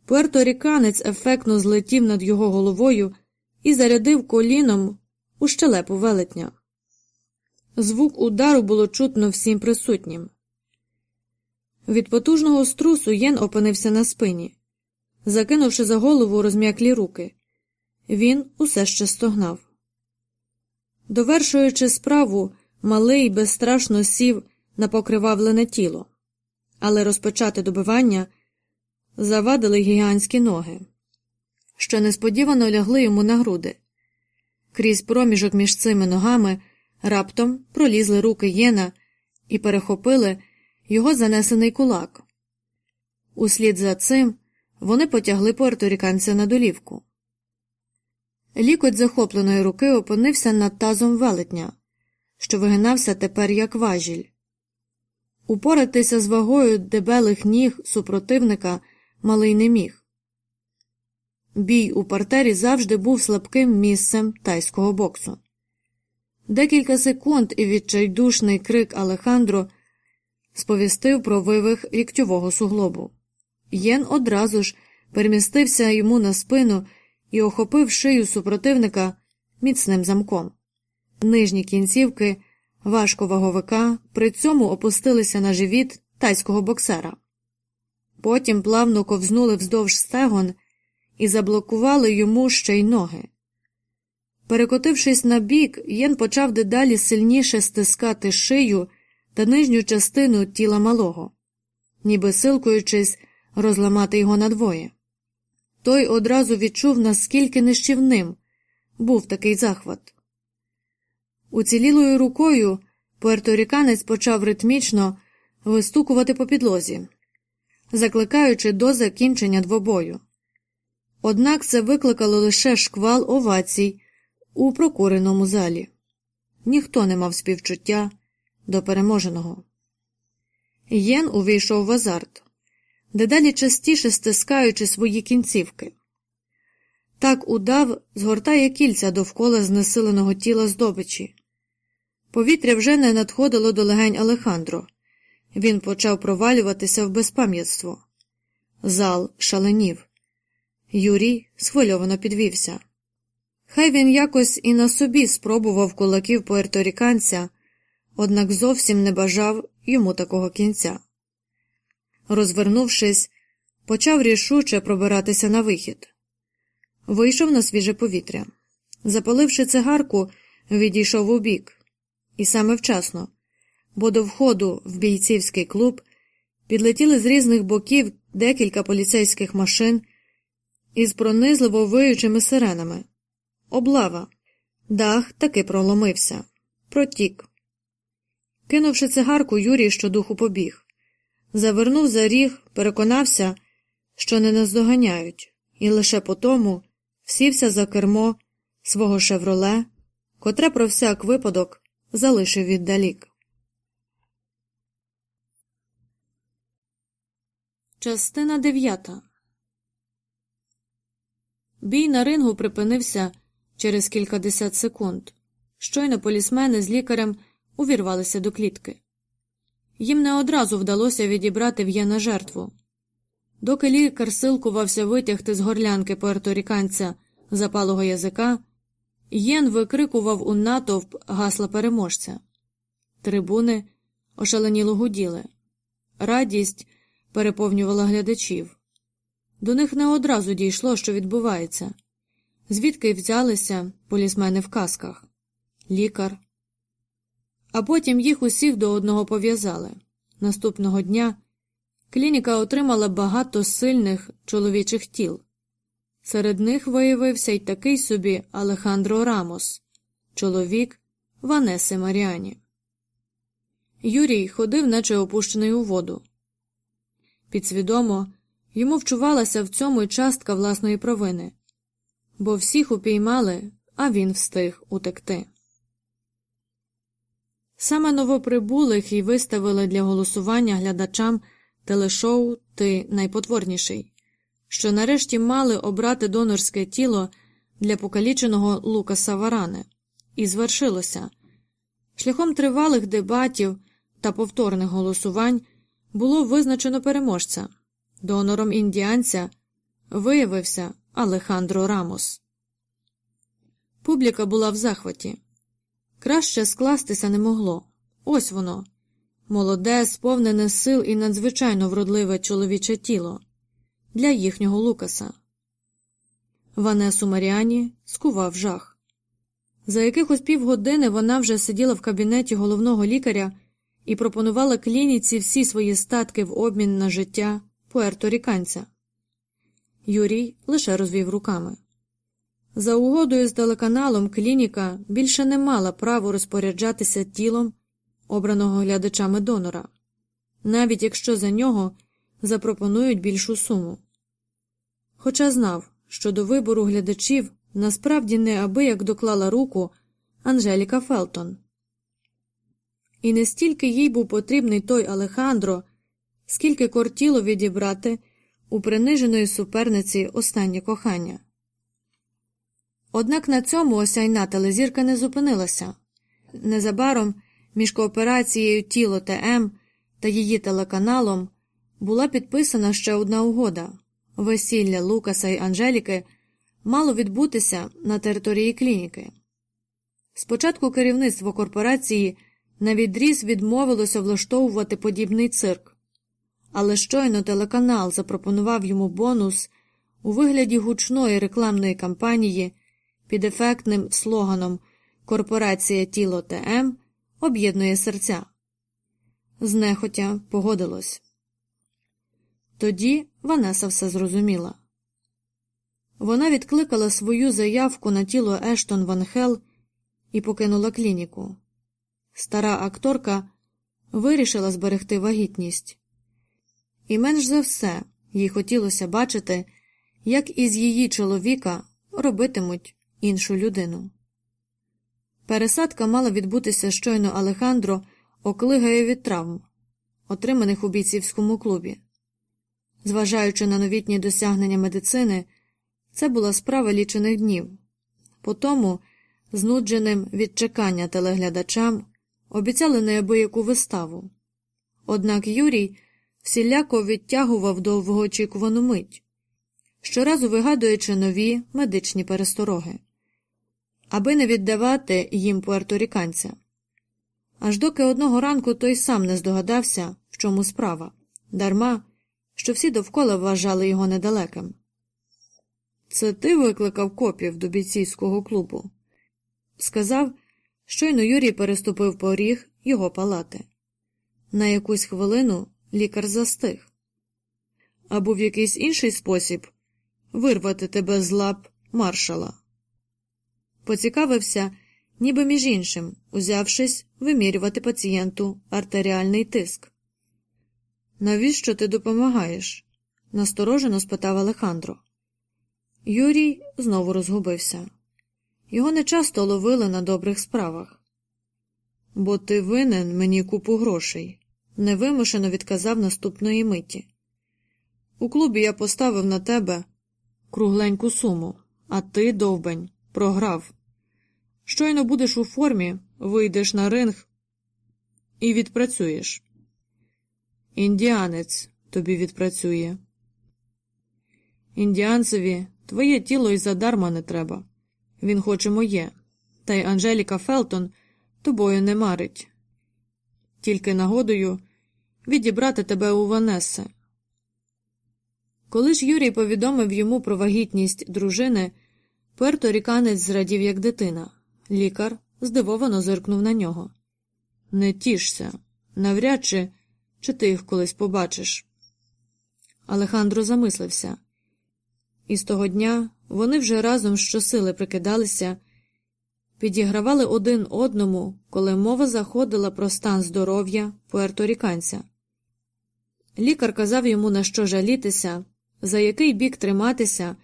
пуерторіканець ефектно злетів над його головою і зарядив коліном у щелепу велетня. Звук удару було чутно всім присутнім. Від потужного струсу Єн опинився на спині, закинувши за голову розм'яклі руки. Він усе ще стогнав. Довершуючи справу, малий безстрашно сів на покривавлене тіло, але розпочати добивання завадили гігантські ноги, що несподівано лягли йому на груди. Крізь проміжок між цими ногами раптом пролізли руки Єна і перехопили його занесений кулак. Услід за цим вони потягли пуерторіканця на долівку. Лікоть захопленої руки опинився над тазом велетня, що вигинався тепер як важіль. Упоратися з вагою дебелих ніг супротивника малий не міг. Бій у партері завжди був слабким місцем тайського боксу. Декілька секунд і відчайдушний крик Алехандро сповістив про вивих ліктьового суглобу. Єн одразу ж перемістився йому на спину і охопив шию супротивника міцним замком. Нижні кінцівки важковаговика при цьому опустилися на живіт тайського боксера. Потім плавно ковзнули вздовж стегон і заблокували йому ще й ноги. Перекотившись на бік, Єн почав дедалі сильніше стискати шию та нижню частину тіла малого, ніби силкуючись розламати його надвоє. Той одразу відчув, наскільки нищівним був такий захват. Уцілілою рукою пуерторіканець почав ритмічно вистукувати по підлозі, закликаючи до закінчення двобою. Однак це викликало лише шквал овацій у прокуреному залі. Ніхто не мав співчуття до переможеного. Єн увійшов в азарт, дедалі частіше стискаючи свої кінцівки. Так удав згортає кільця довкола знесиленого тіла здобичі. Повітря вже не надходило до легень Алехандро. Він почав провалюватися в безпам'ятство. Зал шаленів. Юрій схвильовано підвівся. Хай він якось і на собі спробував кулаків поерторіканця, однак зовсім не бажав йому такого кінця. Розвернувшись, почав рішуче пробиратися на вихід. Вийшов на свіже повітря. Запаливши цигарку, відійшов у бік. І саме вчасно, бо до входу в бійцівський клуб підлетіли з різних боків декілька поліцейських машин із пронизливо виючими сиренами. Облава. Дах таки проломився. Протік. Кинувши цигарку, Юрій щодуху побіг. Завернув за ріг, переконався, що не наздоганяють, і лише по тому сівся за кермо свого шевроле, котре про всяк випадок залишив віддалік. Частина дев'ята Бій на рингу припинився через кількадесят секунд. Щойно полісмени з лікарем увірвалися до клітки. Їм не одразу вдалося відібрати в'єна жертву. Доки лікар силкувався витягти з горлянки поерторіканця запалого язика, Єн викрикував у натовп гасла переможця. Трибуни ошаленіло гуділи. Радість переповнювала глядачів. До них не одразу дійшло, що відбувається, звідки взялися полісмени в касках, лікар. А потім їх усіх до одного пов'язали. Наступного дня клініка отримала багато сильних чоловічих тіл. Серед них виявився й такий собі Алехандро Рамос, чоловік Ванеси Маріані. Юрій ходив, наче опущений у воду. Підсвідомо йому вчувалася в цьому й частка власної провини, бо всіх упіймали, а він встиг утекти. Саме новоприбулих і виставили для голосування глядачам телешоу Ти найпотворніший, що нарешті мали обрати донорське тіло для покаліченого Лукаса Варане, і звершилося. Шляхом тривалих дебатів та повторних голосувань було визначено переможця. Донором індіанця виявився Алехандро Рамос. Публіка була в захваті. Краще скластися не могло. Ось воно молоде, сповнене сил і надзвичайно вродливе чоловіче тіло для їхнього Лукаса. Ванесу Маріані скував жах. За якихось півгодини вона вже сиділа в кабінеті головного лікаря і пропонувала клініці всі свої статки в обмін на життя пуерторіканця. Юрій лише розвів руками. За угодою з телеканалом клініка більше не мала права розпоряджатися тілом обраного глядачами донора, навіть якщо за нього запропонують більшу суму. Хоча знав, що до вибору глядачів насправді неабияк доклала руку Анжеліка Фелтон. І не стільки їй був потрібний той Алехандро, скільки кортіло відібрати у приниженої суперниці останнє кохання. Однак на цьому осяйна телезірка не зупинилася. Незабаром між кооперацією Тіло ТМ та її телеканалом була підписана ще одна угода весілля Лукаса і Анжеліки мало відбутися на території клініки. Спочатку керівництво корпорації навідріз відмовилося влаштовувати подібний цирк, але щойно телеканал запропонував йому бонус у вигляді гучної рекламної кампанії під ефектним слоганом Корпорація Тіло ТМ об'єднує серця. Знехотя погодилось. Тоді Ванеса все зрозуміла. Вона відкликала свою заявку на тіло Ештон Ван Хел і покинула клініку. Стара акторка вирішила зберегти вагітність, і менш за все їй хотілося бачити, як із її чоловіка робитимуть іншу людину. Пересадка мала відбутися щойно Алехандро оклигає від травм, отриманих у бійцівському клубі. Зважаючи на новітні досягнення медицини, це була справа лічених днів. Потому, знудженим від чекання телеглядачам, обіцяли неабияку виставу. Однак Юрій всіляко відтягував довгоочікувану мить, щоразу вигадуючи нові медичні перестороги, аби не віддавати їм пуерторіканця. Аж доки одного ранку той сам не здогадався, в чому справа, дарма, що всі довкола вважали його недалеким. Це ти викликав копів до бійцівського клубу? Сказав, щойно Юрій переступив поріг його палати. На якусь хвилину лікар застиг. Або в якийсь інший спосіб вирвати тебе з лап маршала. Поцікавився, ніби між іншим, узявшись вимірювати пацієнту артеріальний тиск. Навіщо ти допомагаєш? насторожено спитав Алехандро. Юрій знову розгубився. Його нечасто ловили на добрих справах. Бо ти винен мені купу грошей, невимушено відказав наступної миті. У клубі я поставив на тебе кругленьку суму, а ти, довбень, програв. Щойно будеш у формі, вийдеш на ринг і відпрацюєш. Індіанець тобі відпрацює. Індіанцеві твоє тіло й задарма не треба. Він хоче моє, та й Анжеліка Фелтон тобою не марить. Тільки нагодою відібрати тебе у Ванеси. Коли ж Юрій повідомив йому про вагітність дружини, Пуерторіканець зрадів, як дитина. Лікар здивовано зиркнув на нього. Не тішся, навряд чи чи ти їх колись побачиш. Алехандро замислився. І з того дня вони вже разом щосили прикидалися, підігравали один одному, коли мова заходила про стан здоров'я пуерторіканця. Лікар казав йому, на що жалітися, за який бік триматися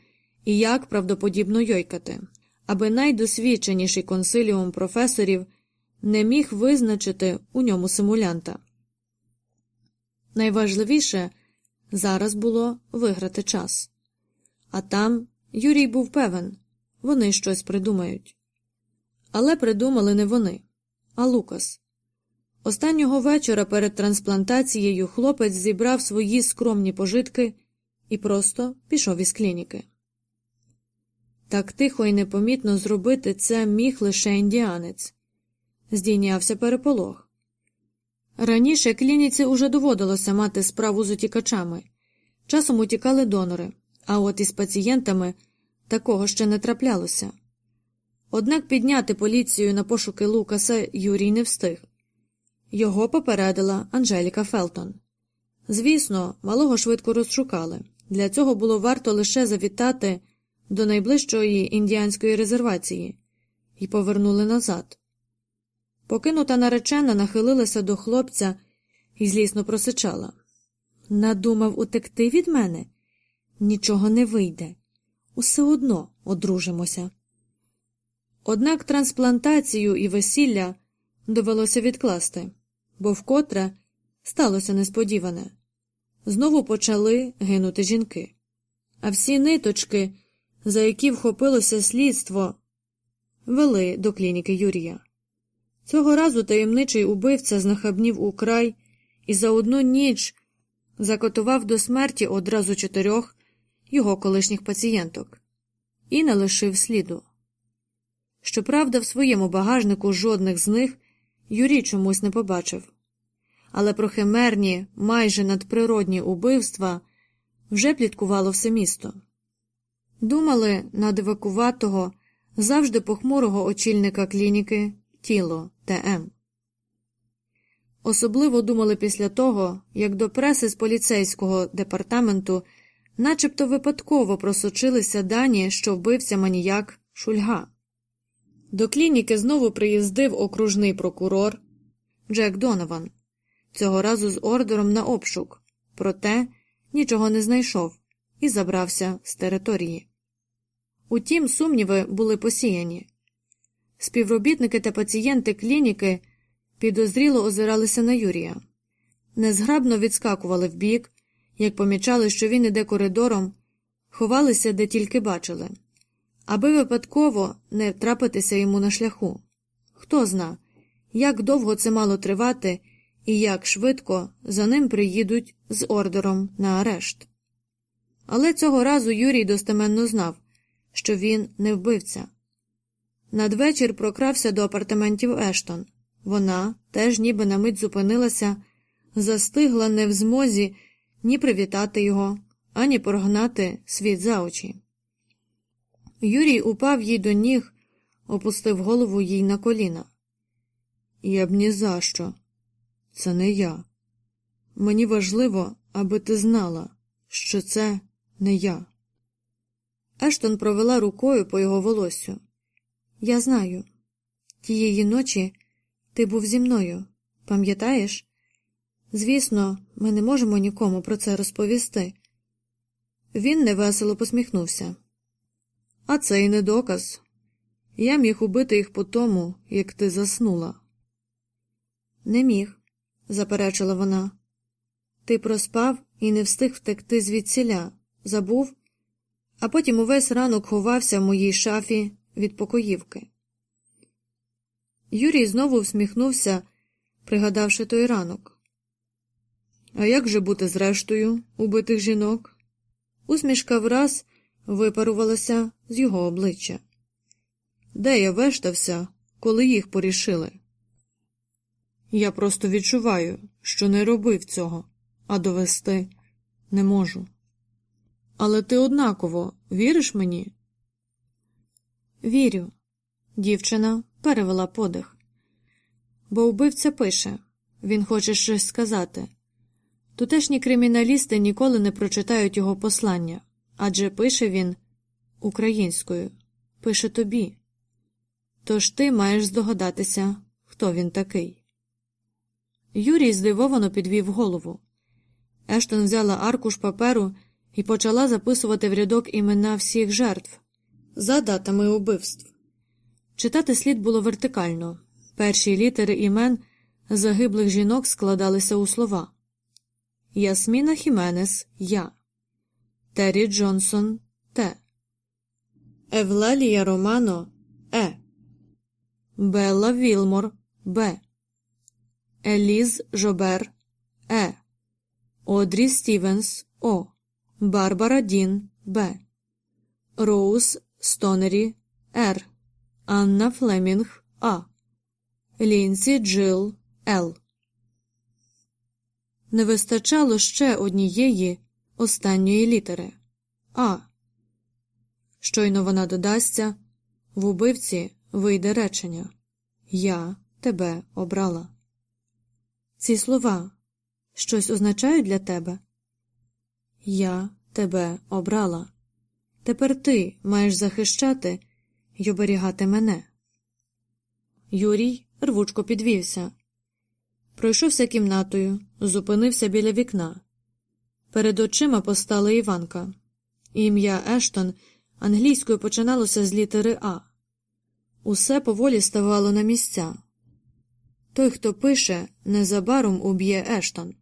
і як правдоподібно йойкати, аби найдосвідченіший консиліум професорів не міг визначити у ньому симулянта. Найважливіше зараз було виграти час. А там Юрій був певен вони щось придумають. Але придумали не вони, а Лукас. Останнього вечора перед трансплантацією хлопець зібрав свої скромні пожитки і просто пішов із клініки. Так тихо і непомітно зробити це міг лише індіанець. Здійнявся переполох. Раніше клініці уже доводилося мати справу з утікачами, часом утікали донори, а от із пацієнтами такого ще не траплялося. Однак підняти поліцію на пошуки Лукаса Юрій не встиг. Його попередила Анжеліка Фелтон. Звісно, малого швидко розшукали. Для цього було варто лише завітати до найближчої індіанської резервації і повернули назад. Покинута наречена нахилилася до хлопця і злісно просичала. Надумав утекти від мене? Нічого не вийде. Усе одно одружимося. Однак трансплантацію і весілля довелося відкласти, бо вкотре сталося несподіване. Знову почали гинути жінки, а всі ниточки за які вхопилося слідство, вели до клініки Юрія. Цього разу таємничий убивця знахабнів украй і за одну ніч закотував до смерті одразу чотирьох його колишніх пацієнток і не лишив сліду. Щоправда, в своєму багажнику жодних з них Юрій чомусь не побачив. Але про химерні, майже надприродні убивства вже пліткувало все місто. Думали на дивакуватого, завжди похмурого очільника клініки тіло ТМ. Особливо думали після того, як до преси з поліцейського департаменту начебто випадково просочилися дані, що вбився маніяк Шульга. До клініки знову приїздив окружний прокурор Джек Донован, цього разу з ордером на обшук, проте нічого не знайшов і забрався з території. Утім, сумніви були посіяні. Співробітники та пацієнти клініки підозріло озиралися на Юрія, незграбно відскакували вбік, як помічали, що він іде коридором, ховалися де тільки бачили, аби випадково не трапитися йому на шляху. Хто зна, як довго це мало тривати і як швидко за ним приїдуть з ордером на арешт. Але цього разу Юрій достеменно знав, що він не вбивця. Надвечір прокрався до апартаментів Ештон. Вона теж ніби на мить зупинилася, застигла не в змозі ні привітати його, ані прогнати світ за очі. Юрій упав їй до ніг, опустив голову їй на коліна. Я б ні за що. Це не я. Мені важливо, аби ти знала, що це не я. Ештон провела рукою по його волосю. Я знаю. Тієї ночі ти був зі мною, пам'ятаєш? Звісно, ми не можемо нікому про це розповісти. Він невесело посміхнувся. А це й не доказ. Я міг убити їх по тому, як ти заснула. Не міг, заперечила вона. Ти проспав і не встиг втекти звідсіля, забув, а потім увесь ранок ховався в моїй шафі від покоївки. Юрій знову всміхнувся, пригадавши той ранок. А як же бути зрештою убитих жінок? Усмішка враз випарувалася з його обличчя. Де я вештався, коли їх порішили? Я просто відчуваю, що не робив цього, а довести не можу. Але ти однаково віриш мені? Вірю. Дівчина перевела подих. Бо вбивця пише він хоче щось сказати. Тутешні криміналісти ніколи не прочитають його послання адже пише він українською, пише тобі. Тож ти маєш здогадатися, хто він такий. Юрій здивовано підвів голову. Ештон взяла аркуш паперу і почала записувати в рядок імена всіх жертв за датами убивств. Читати слід було вертикально. Перші літери імен загиблих жінок складалися у слова Ясміна Хіменес Я, Террі Джонсон Т. Евлалія Романо Е. Белла Вілмор Б. Еліз Жобер Е. Одрі Стівенс О. Барбара Дін Б. Роуз Стонері Р. Анна Флемінг А. Лінсі Джил Л. Не вистачало ще однієї останньої літери А. Щойно вона додасться, в убивці вийде речення Я тебе обрала. Ці слова щось означають для тебе? Я тебе обрала. Тепер ти маєш захищати й оберігати мене. Юрій рвучко підвівся. Пройшовся кімнатою, зупинився біля вікна. Перед очима постала Іванка. Ім'я Ештон англійською починалося з літери А. Усе поволі ставало на місця. Той, хто пише, незабаром уб'є Ештон,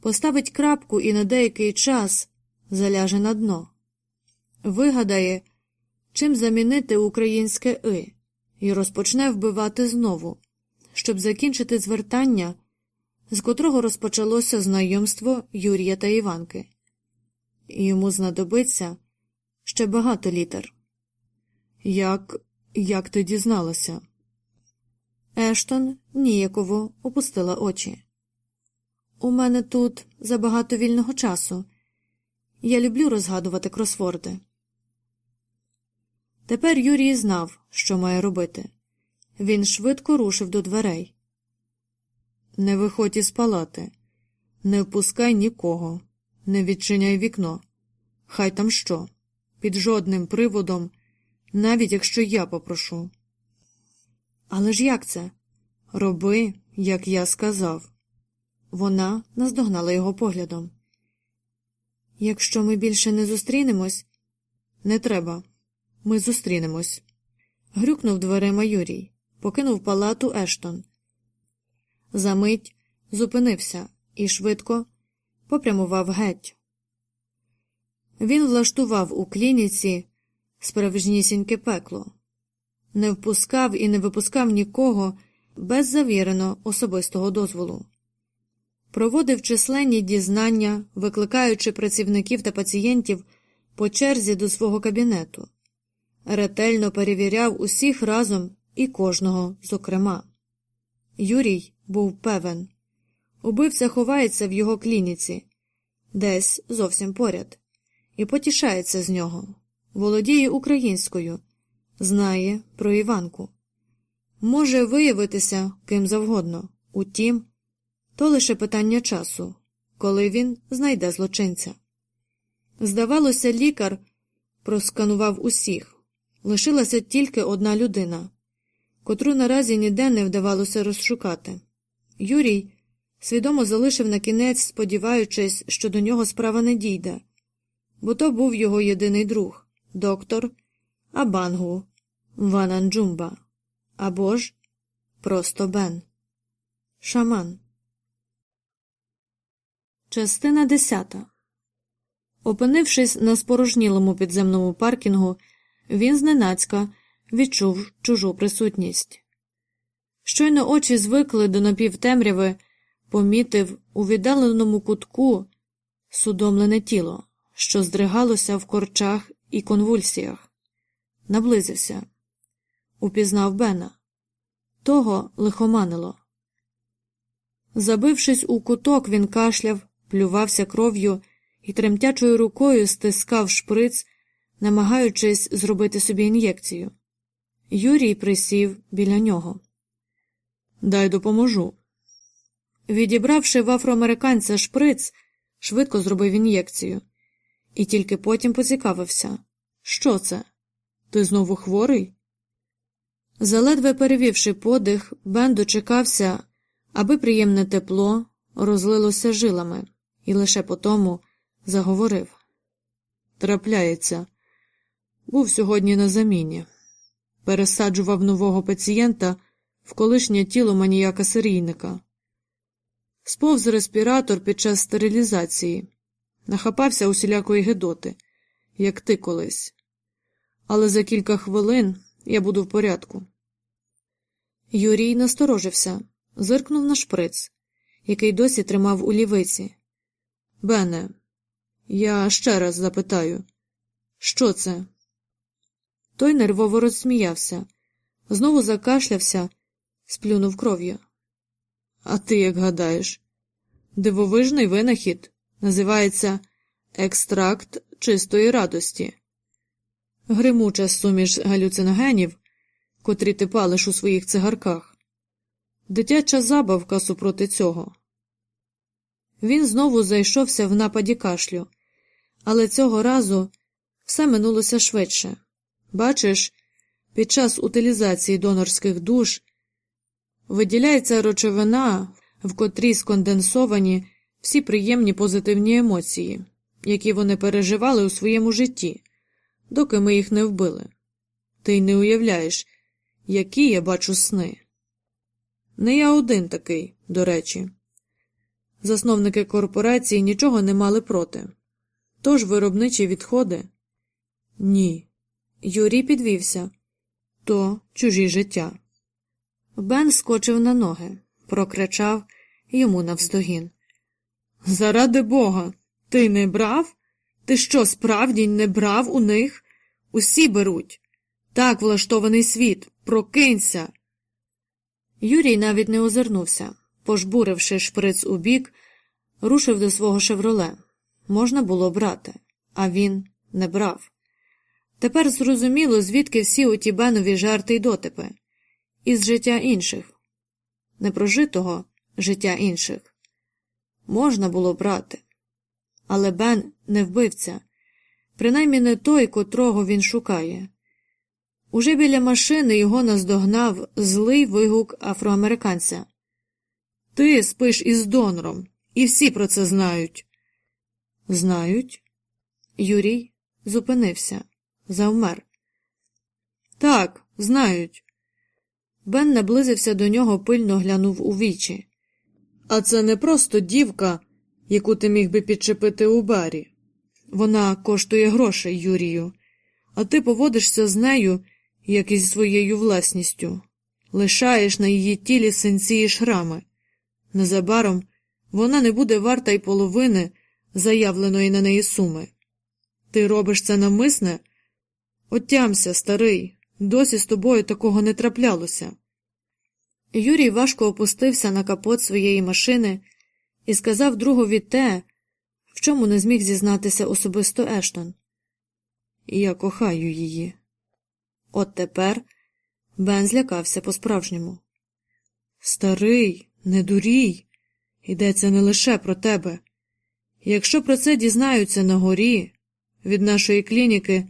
поставить крапку і на деякий час заляже на дно, вигадає, чим замінити українське «и» і розпочне вбивати знову, щоб закінчити звертання, з котрого розпочалося знайомство Юрія та Іванки. Йому знадобиться ще багато літер. Як як ти дізналася? Ештон ніяково опустила очі. У мене тут забагато вільного часу. Я люблю розгадувати кросворди. Тепер Юрій знав, що має робити. Він швидко рушив до дверей. Не виходь із палати, не впускай нікого, не відчиняй вікно. Хай там що, під жодним приводом, навіть якщо я попрошу. Але ж як це? Роби, як я сказав. Вона наздогнала його поглядом. Якщо ми більше не зустрінемось, не треба. Ми зустрінемось. Грюкнув дверима Юрій, покинув палату Ештон. Замить зупинився і швидко попрямував геть. Він влаштував у клініці справжнісіньке пекло, не впускав і не випускав нікого без завірено особистого дозволу. Проводив численні дізнання, викликаючи працівників та пацієнтів по черзі до свого кабінету, ретельно перевіряв усіх разом і кожного зокрема. Юрій був певен убивця ховається в його клініці, десь зовсім поряд, і потішається з нього, володіє українською, знає про Іванку. Може виявитися ким завгодно, утім, то лише питання часу, коли він знайде злочинця. Здавалося, лікар просканував усіх, лишилася тільки одна людина, котру наразі ніде не вдавалося розшукати. Юрій свідомо залишив на кінець, сподіваючись, що до нього справа не дійде, бо то був його єдиний друг доктор Абангу Вананджумба або ж просто Бен. Шаман. Частина десята. Опинившись на спорожнілому підземному паркінгу, він зненацька відчув чужу присутність. Щойно очі звикли до напівтемряви, помітив у віддаленому кутку судомлене тіло, що здригалося в корчах і конвульсіях, наблизився, упізнав Бена. Того лихоманило. Забившись у куток, він кашляв, плювався кров'ю і тремтячою рукою стискав шприц, намагаючись зробити собі ін'єкцію. Юрій присів біля нього. Дай допоможу. Відібравши в афроамериканця шприц, швидко зробив ін'єкцію, і тільки потім поцікавився Що це? Ти знову хворий? Заледве перевівши подих, Бен дочекався, аби приємне тепло розлилося жилами, і лише потому заговорив Трапляється. Був сьогодні на заміні. Пересаджував нового пацієнта в колишнє тіло маніяка серійника. Сповз респіратор під час стерилізації, нахапався усілякої гидоти, як ти колись. Але за кілька хвилин я буду в порядку. Юрій насторожився, зиркнув на шприц, який досі тримав у лівиці. Бене, я ще раз запитаю, що це? Той нервово розсміявся, знову закашлявся, сплюнув кров'ю. А ти як гадаєш? Дивовижний винахід називається екстракт чистої радості, гримуча суміш галюциногенів, котрі ти палиш у своїх цигарках, дитяча забавка супроти цього. Він знову зайшовся в нападі кашлю, але цього разу все минулося швидше. Бачиш, під час утилізації донорських душ виділяється речовина, в котрій сконденсовані всі приємні позитивні емоції, які вони переживали у своєму житті, доки ми їх не вбили. Ти й не уявляєш, які я бачу сни. Не я один такий, до речі. Засновники корпорації нічого не мали проти. Тож виробничі відходи? Ні. Юрій підвівся то чужі життя. Бен скочив на ноги, прокричав йому навздогін. Заради бога, ти не брав? Ти що, справді не брав у них? Усі беруть. Так влаштований світ, прокинься. Юрій навіть не озирнувся, пожбуривши шприц у бік, рушив до свого шевроле. Можна було брати, а він не брав. Тепер зрозуміло, звідки всі оті Бенові жарти й дотипи, із життя інших, непрожитого життя інших. Можна було брати. Але Бен не вбивця, принаймні не той, котрого він шукає. Уже біля машини його наздогнав злий вигук афроамериканця. Ти спиш із донором, і всі про це знають. Знають? Юрій зупинився, завмер. Так, знають. Бен наблизився до нього, пильно глянув у вічі. А це не просто дівка, яку ти міг би підчепити у барі. Вона коштує грошей, Юрію, а ти поводишся з нею, як із своєю власністю, лишаєш на її тілі синці і шрами. Незабаром вона не буде варта й половини заявленої на неї суми. Ти робиш це намисне? Отямся, старий, досі з тобою такого не траплялося. Юрій важко опустився на капот своєї машини і сказав другові те, в чому не зміг зізнатися особисто Ештон. Я кохаю її. От тепер Бен злякався по-справжньому. Старий, не дурій, йдеться не лише про тебе. Якщо про це дізнаються на горі, від нашої клініки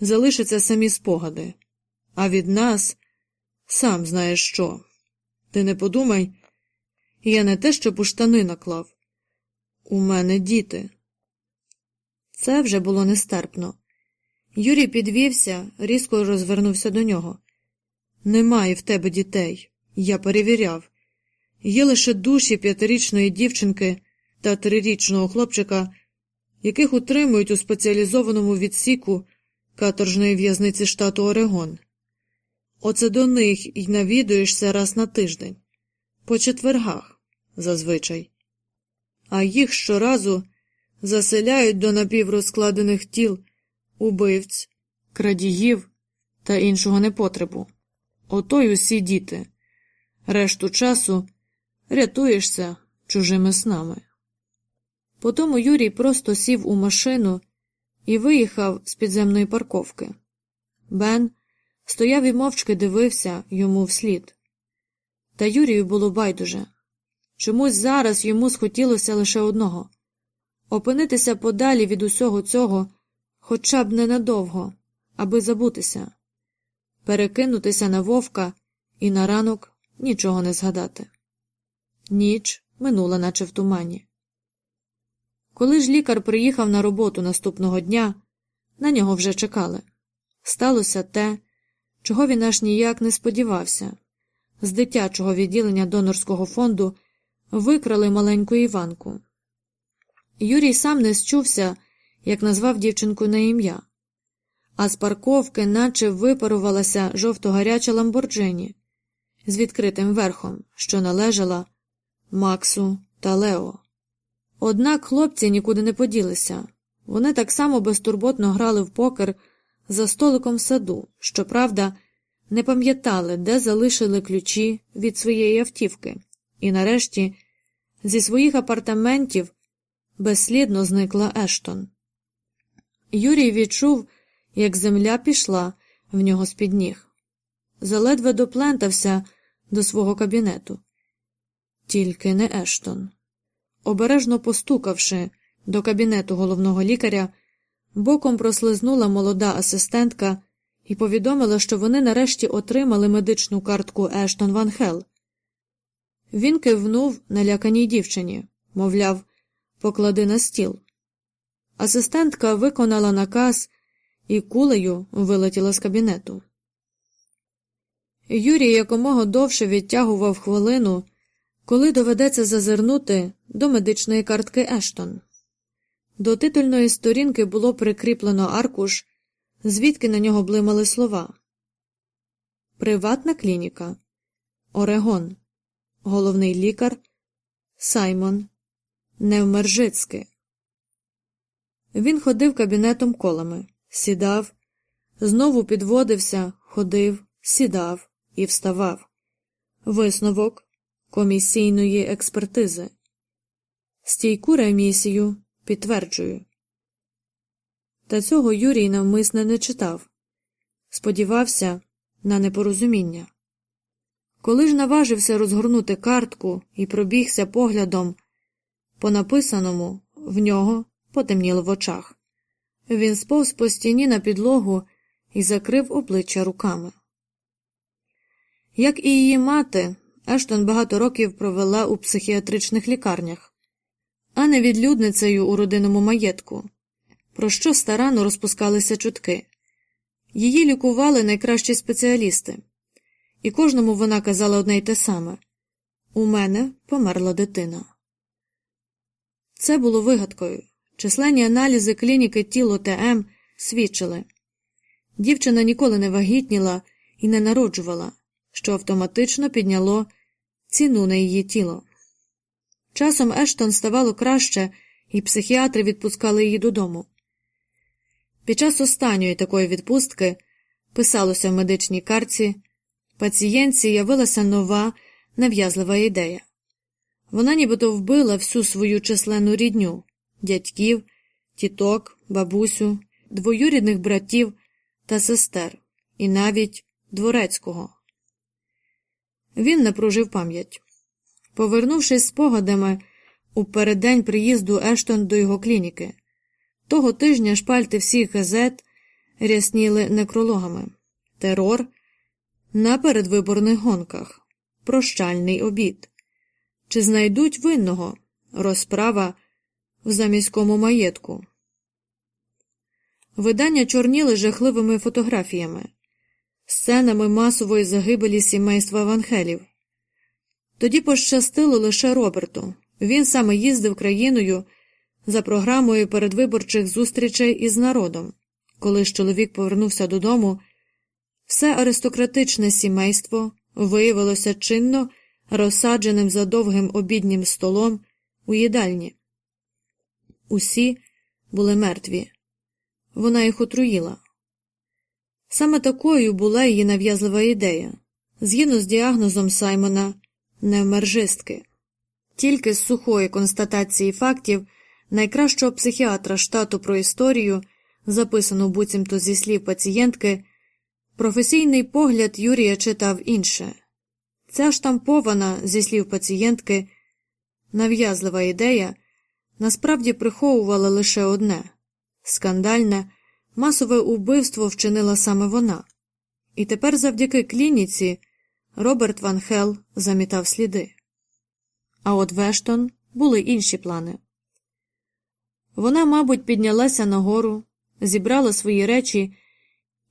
залишаться самі спогади, а від нас сам знаєш що. Ти не подумай, я не те, щоб у штани наклав. У мене діти. Це вже було нестерпно. Юрій підвівся, різко розвернувся до нього. Немає в тебе дітей. Я перевіряв. Є лише душі п'ятирічної дівчинки та трирічного хлопчика, яких утримують у спеціалізованому відсіку каторжної в'язниці штату Орегон. Оце до них й навідуєшся раз на тиждень, по четвергах, зазвичай, а їх щоразу заселяють до напіврозкладених тіл убивць, крадіїв та іншого непотребу. Ото й усі діти. Решту часу рятуєшся чужими снами. Потому Юрій просто сів у машину і виїхав з підземної парковки. Бен стояв і мовчки дивився йому вслід. Та Юрію було байдуже. Чомусь зараз йому схотілося лише одного опинитися подалі від усього цього, хоча б ненадовго, аби забутися, перекинутися на вовка і на ранок нічого не згадати. Ніч минула, наче в тумані. Коли ж лікар приїхав на роботу наступного дня, на нього вже чекали. Сталося те, чого він аж ніяк не сподівався. З дитячого відділення донорського фонду викрали маленьку Іванку. Юрій сам не счувся, як назвав дівчинку на ім'я, а з парковки наче випарувалася жовто-гаряча ламборджині з відкритим верхом, що належала Максу та Лео. Однак хлопці нікуди не поділися вони так само безтурботно грали в покер за столиком в саду, щоправда, не пам'ятали, де залишили ключі від своєї автівки, і нарешті зі своїх апартаментів безслідно зникла Ештон. Юрій відчув, як земля пішла в нього з під ніг. Заледве доплентався до свого кабінету. Тільки не Ештон. Обережно постукавши до кабінету головного лікаря, боком прослизнула молода асистентка і повідомила, що вони нарешті отримали медичну картку Ештон Ван Хел. Він кивнув наляканій дівчині, мовляв, поклади на стіл. Асистентка виконала наказ і кулею вилетіла з кабінету. Юрій якомога довше відтягував хвилину, коли доведеться зазирнути до медичної картки Ештон. До титульної сторінки було прикріплено аркуш, звідки на нього блимали слова. Приватна клініка. Орегон, головний лікар. Саймон. Невмержицький. Він ходив кабінетом колами, сідав, знову підводився, ходив, сідав і вставав. Висновок комісійної експертизи. Стійку ремісію підтверджую. Та цього Юрій навмисне не читав. Сподівався на непорозуміння. Коли ж наважився розгорнути картку і пробігся поглядом по написаному, в нього потемніло в очах. Він сповз по стіні на підлогу і закрив обличчя руками. Як і її мати, Ештон багато років провела у психіатричних лікарнях, а не відлюдницею у родинному маєтку, про що старано розпускалися чутки. Її лікували найкращі спеціалісти, і кожному вона казала одне й те саме у мене померла дитина. Це було вигадкою. Численні аналізи клініки тіло ТМ свідчили дівчина ніколи не вагітніла і не народжувала, що автоматично підняло ціну на її тіло. Часом Ештон ставало краще, і психіатри відпускали її додому. Під час останньої такої відпустки писалося в медичній карці пацієнтці явилася нова нав'язлива ідея. Вона нібито вбила всю свою численну рідню дядьків, тіток, бабусю, двоюрідних братів та сестер, і навіть дворецького. Він напружив пам'ять. Повернувшись спогадами у переддень приїзду Ештон до його клініки, того тижня шпальти всіх газет рясніли некрологами терор на передвиборних гонках, прощальний обід. Чи знайдуть винного розправа в заміському маєтку? Видання чорніли жахливими фотографіями, сценами масової загибелі сімейства Ванхелів. Тоді пощастило лише Роберту. Він саме їздив країною за програмою передвиборчих зустрічей із народом. Коли ж чоловік повернувся додому, все аристократичне сімейство виявилося чинно розсадженим за довгим обіднім столом у їдальні. Усі були мертві. Вона їх отруїла. Саме такою була її нав'язлива ідея згідно з діагнозом Саймона невмержистки. Тільки з сухої констатації фактів найкращого психіатра штату про історію, записану буцімто зі слів пацієнтки, професійний погляд Юрія читав інше. Ця штампована, зі слів пацієнтки, нав'язлива ідея насправді приховувала лише одне скандальне, масове убивство вчинила саме вона, і тепер завдяки клініці Роберт Ван Хел замітав сліди. А от Вештон були інші плани. Вона, мабуть, піднялася нагору, зібрала свої речі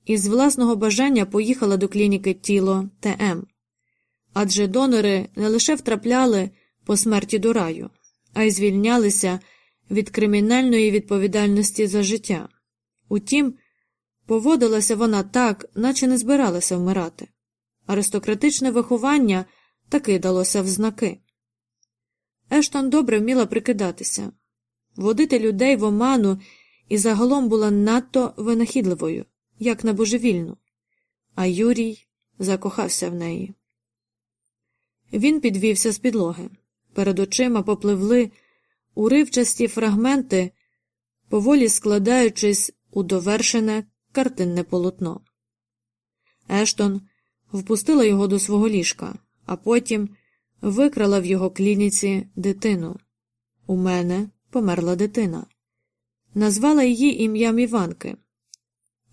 і з власного бажання поїхала до клініки тіло ТМ адже донори не лише втрапляли по смерті до раю, а й звільнялися від кримінальної відповідальності за життя. Утім, поводилася вона так, наче не збиралася вмирати. Аристократичне виховання таки далося в знаки. Ештон добре вміла прикидатися, водити людей в оману і загалом була надто винахідливою, як на божевільну, а Юрій закохався в неї. Він підвівся з підлоги. Перед очима попливли уривчасті фрагменти, поволі складаючись у довершене картинне полотно. Ештон впустила його до свого ліжка, а потім викрала в його клініці дитину. У мене померла дитина. Назвала її ім'ям Іванки.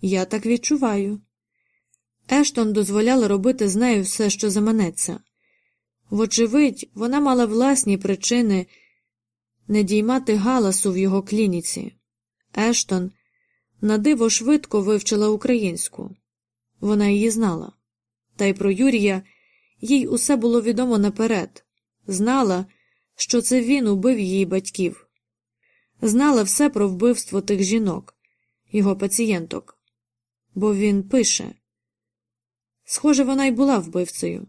Я так відчуваю. Ештон дозволяла робити з нею все, що заманеться. Вочевидь, вона мала власні причини не діймати галасу в його клініці. Ештон на диво швидко вивчила українську. Вона її знала. Та й про Юрія їй усе було відомо наперед, знала, що це він убив її батьків, знала все про вбивство тих жінок, його пацієнток. Бо він пише схоже, вона й була вбивцею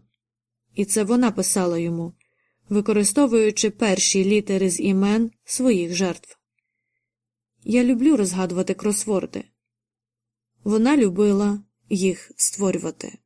і це вона писала йому, використовуючи перші літери з імен своїх жертв. Я люблю розгадувати кросворди. Вона любила їх створювати.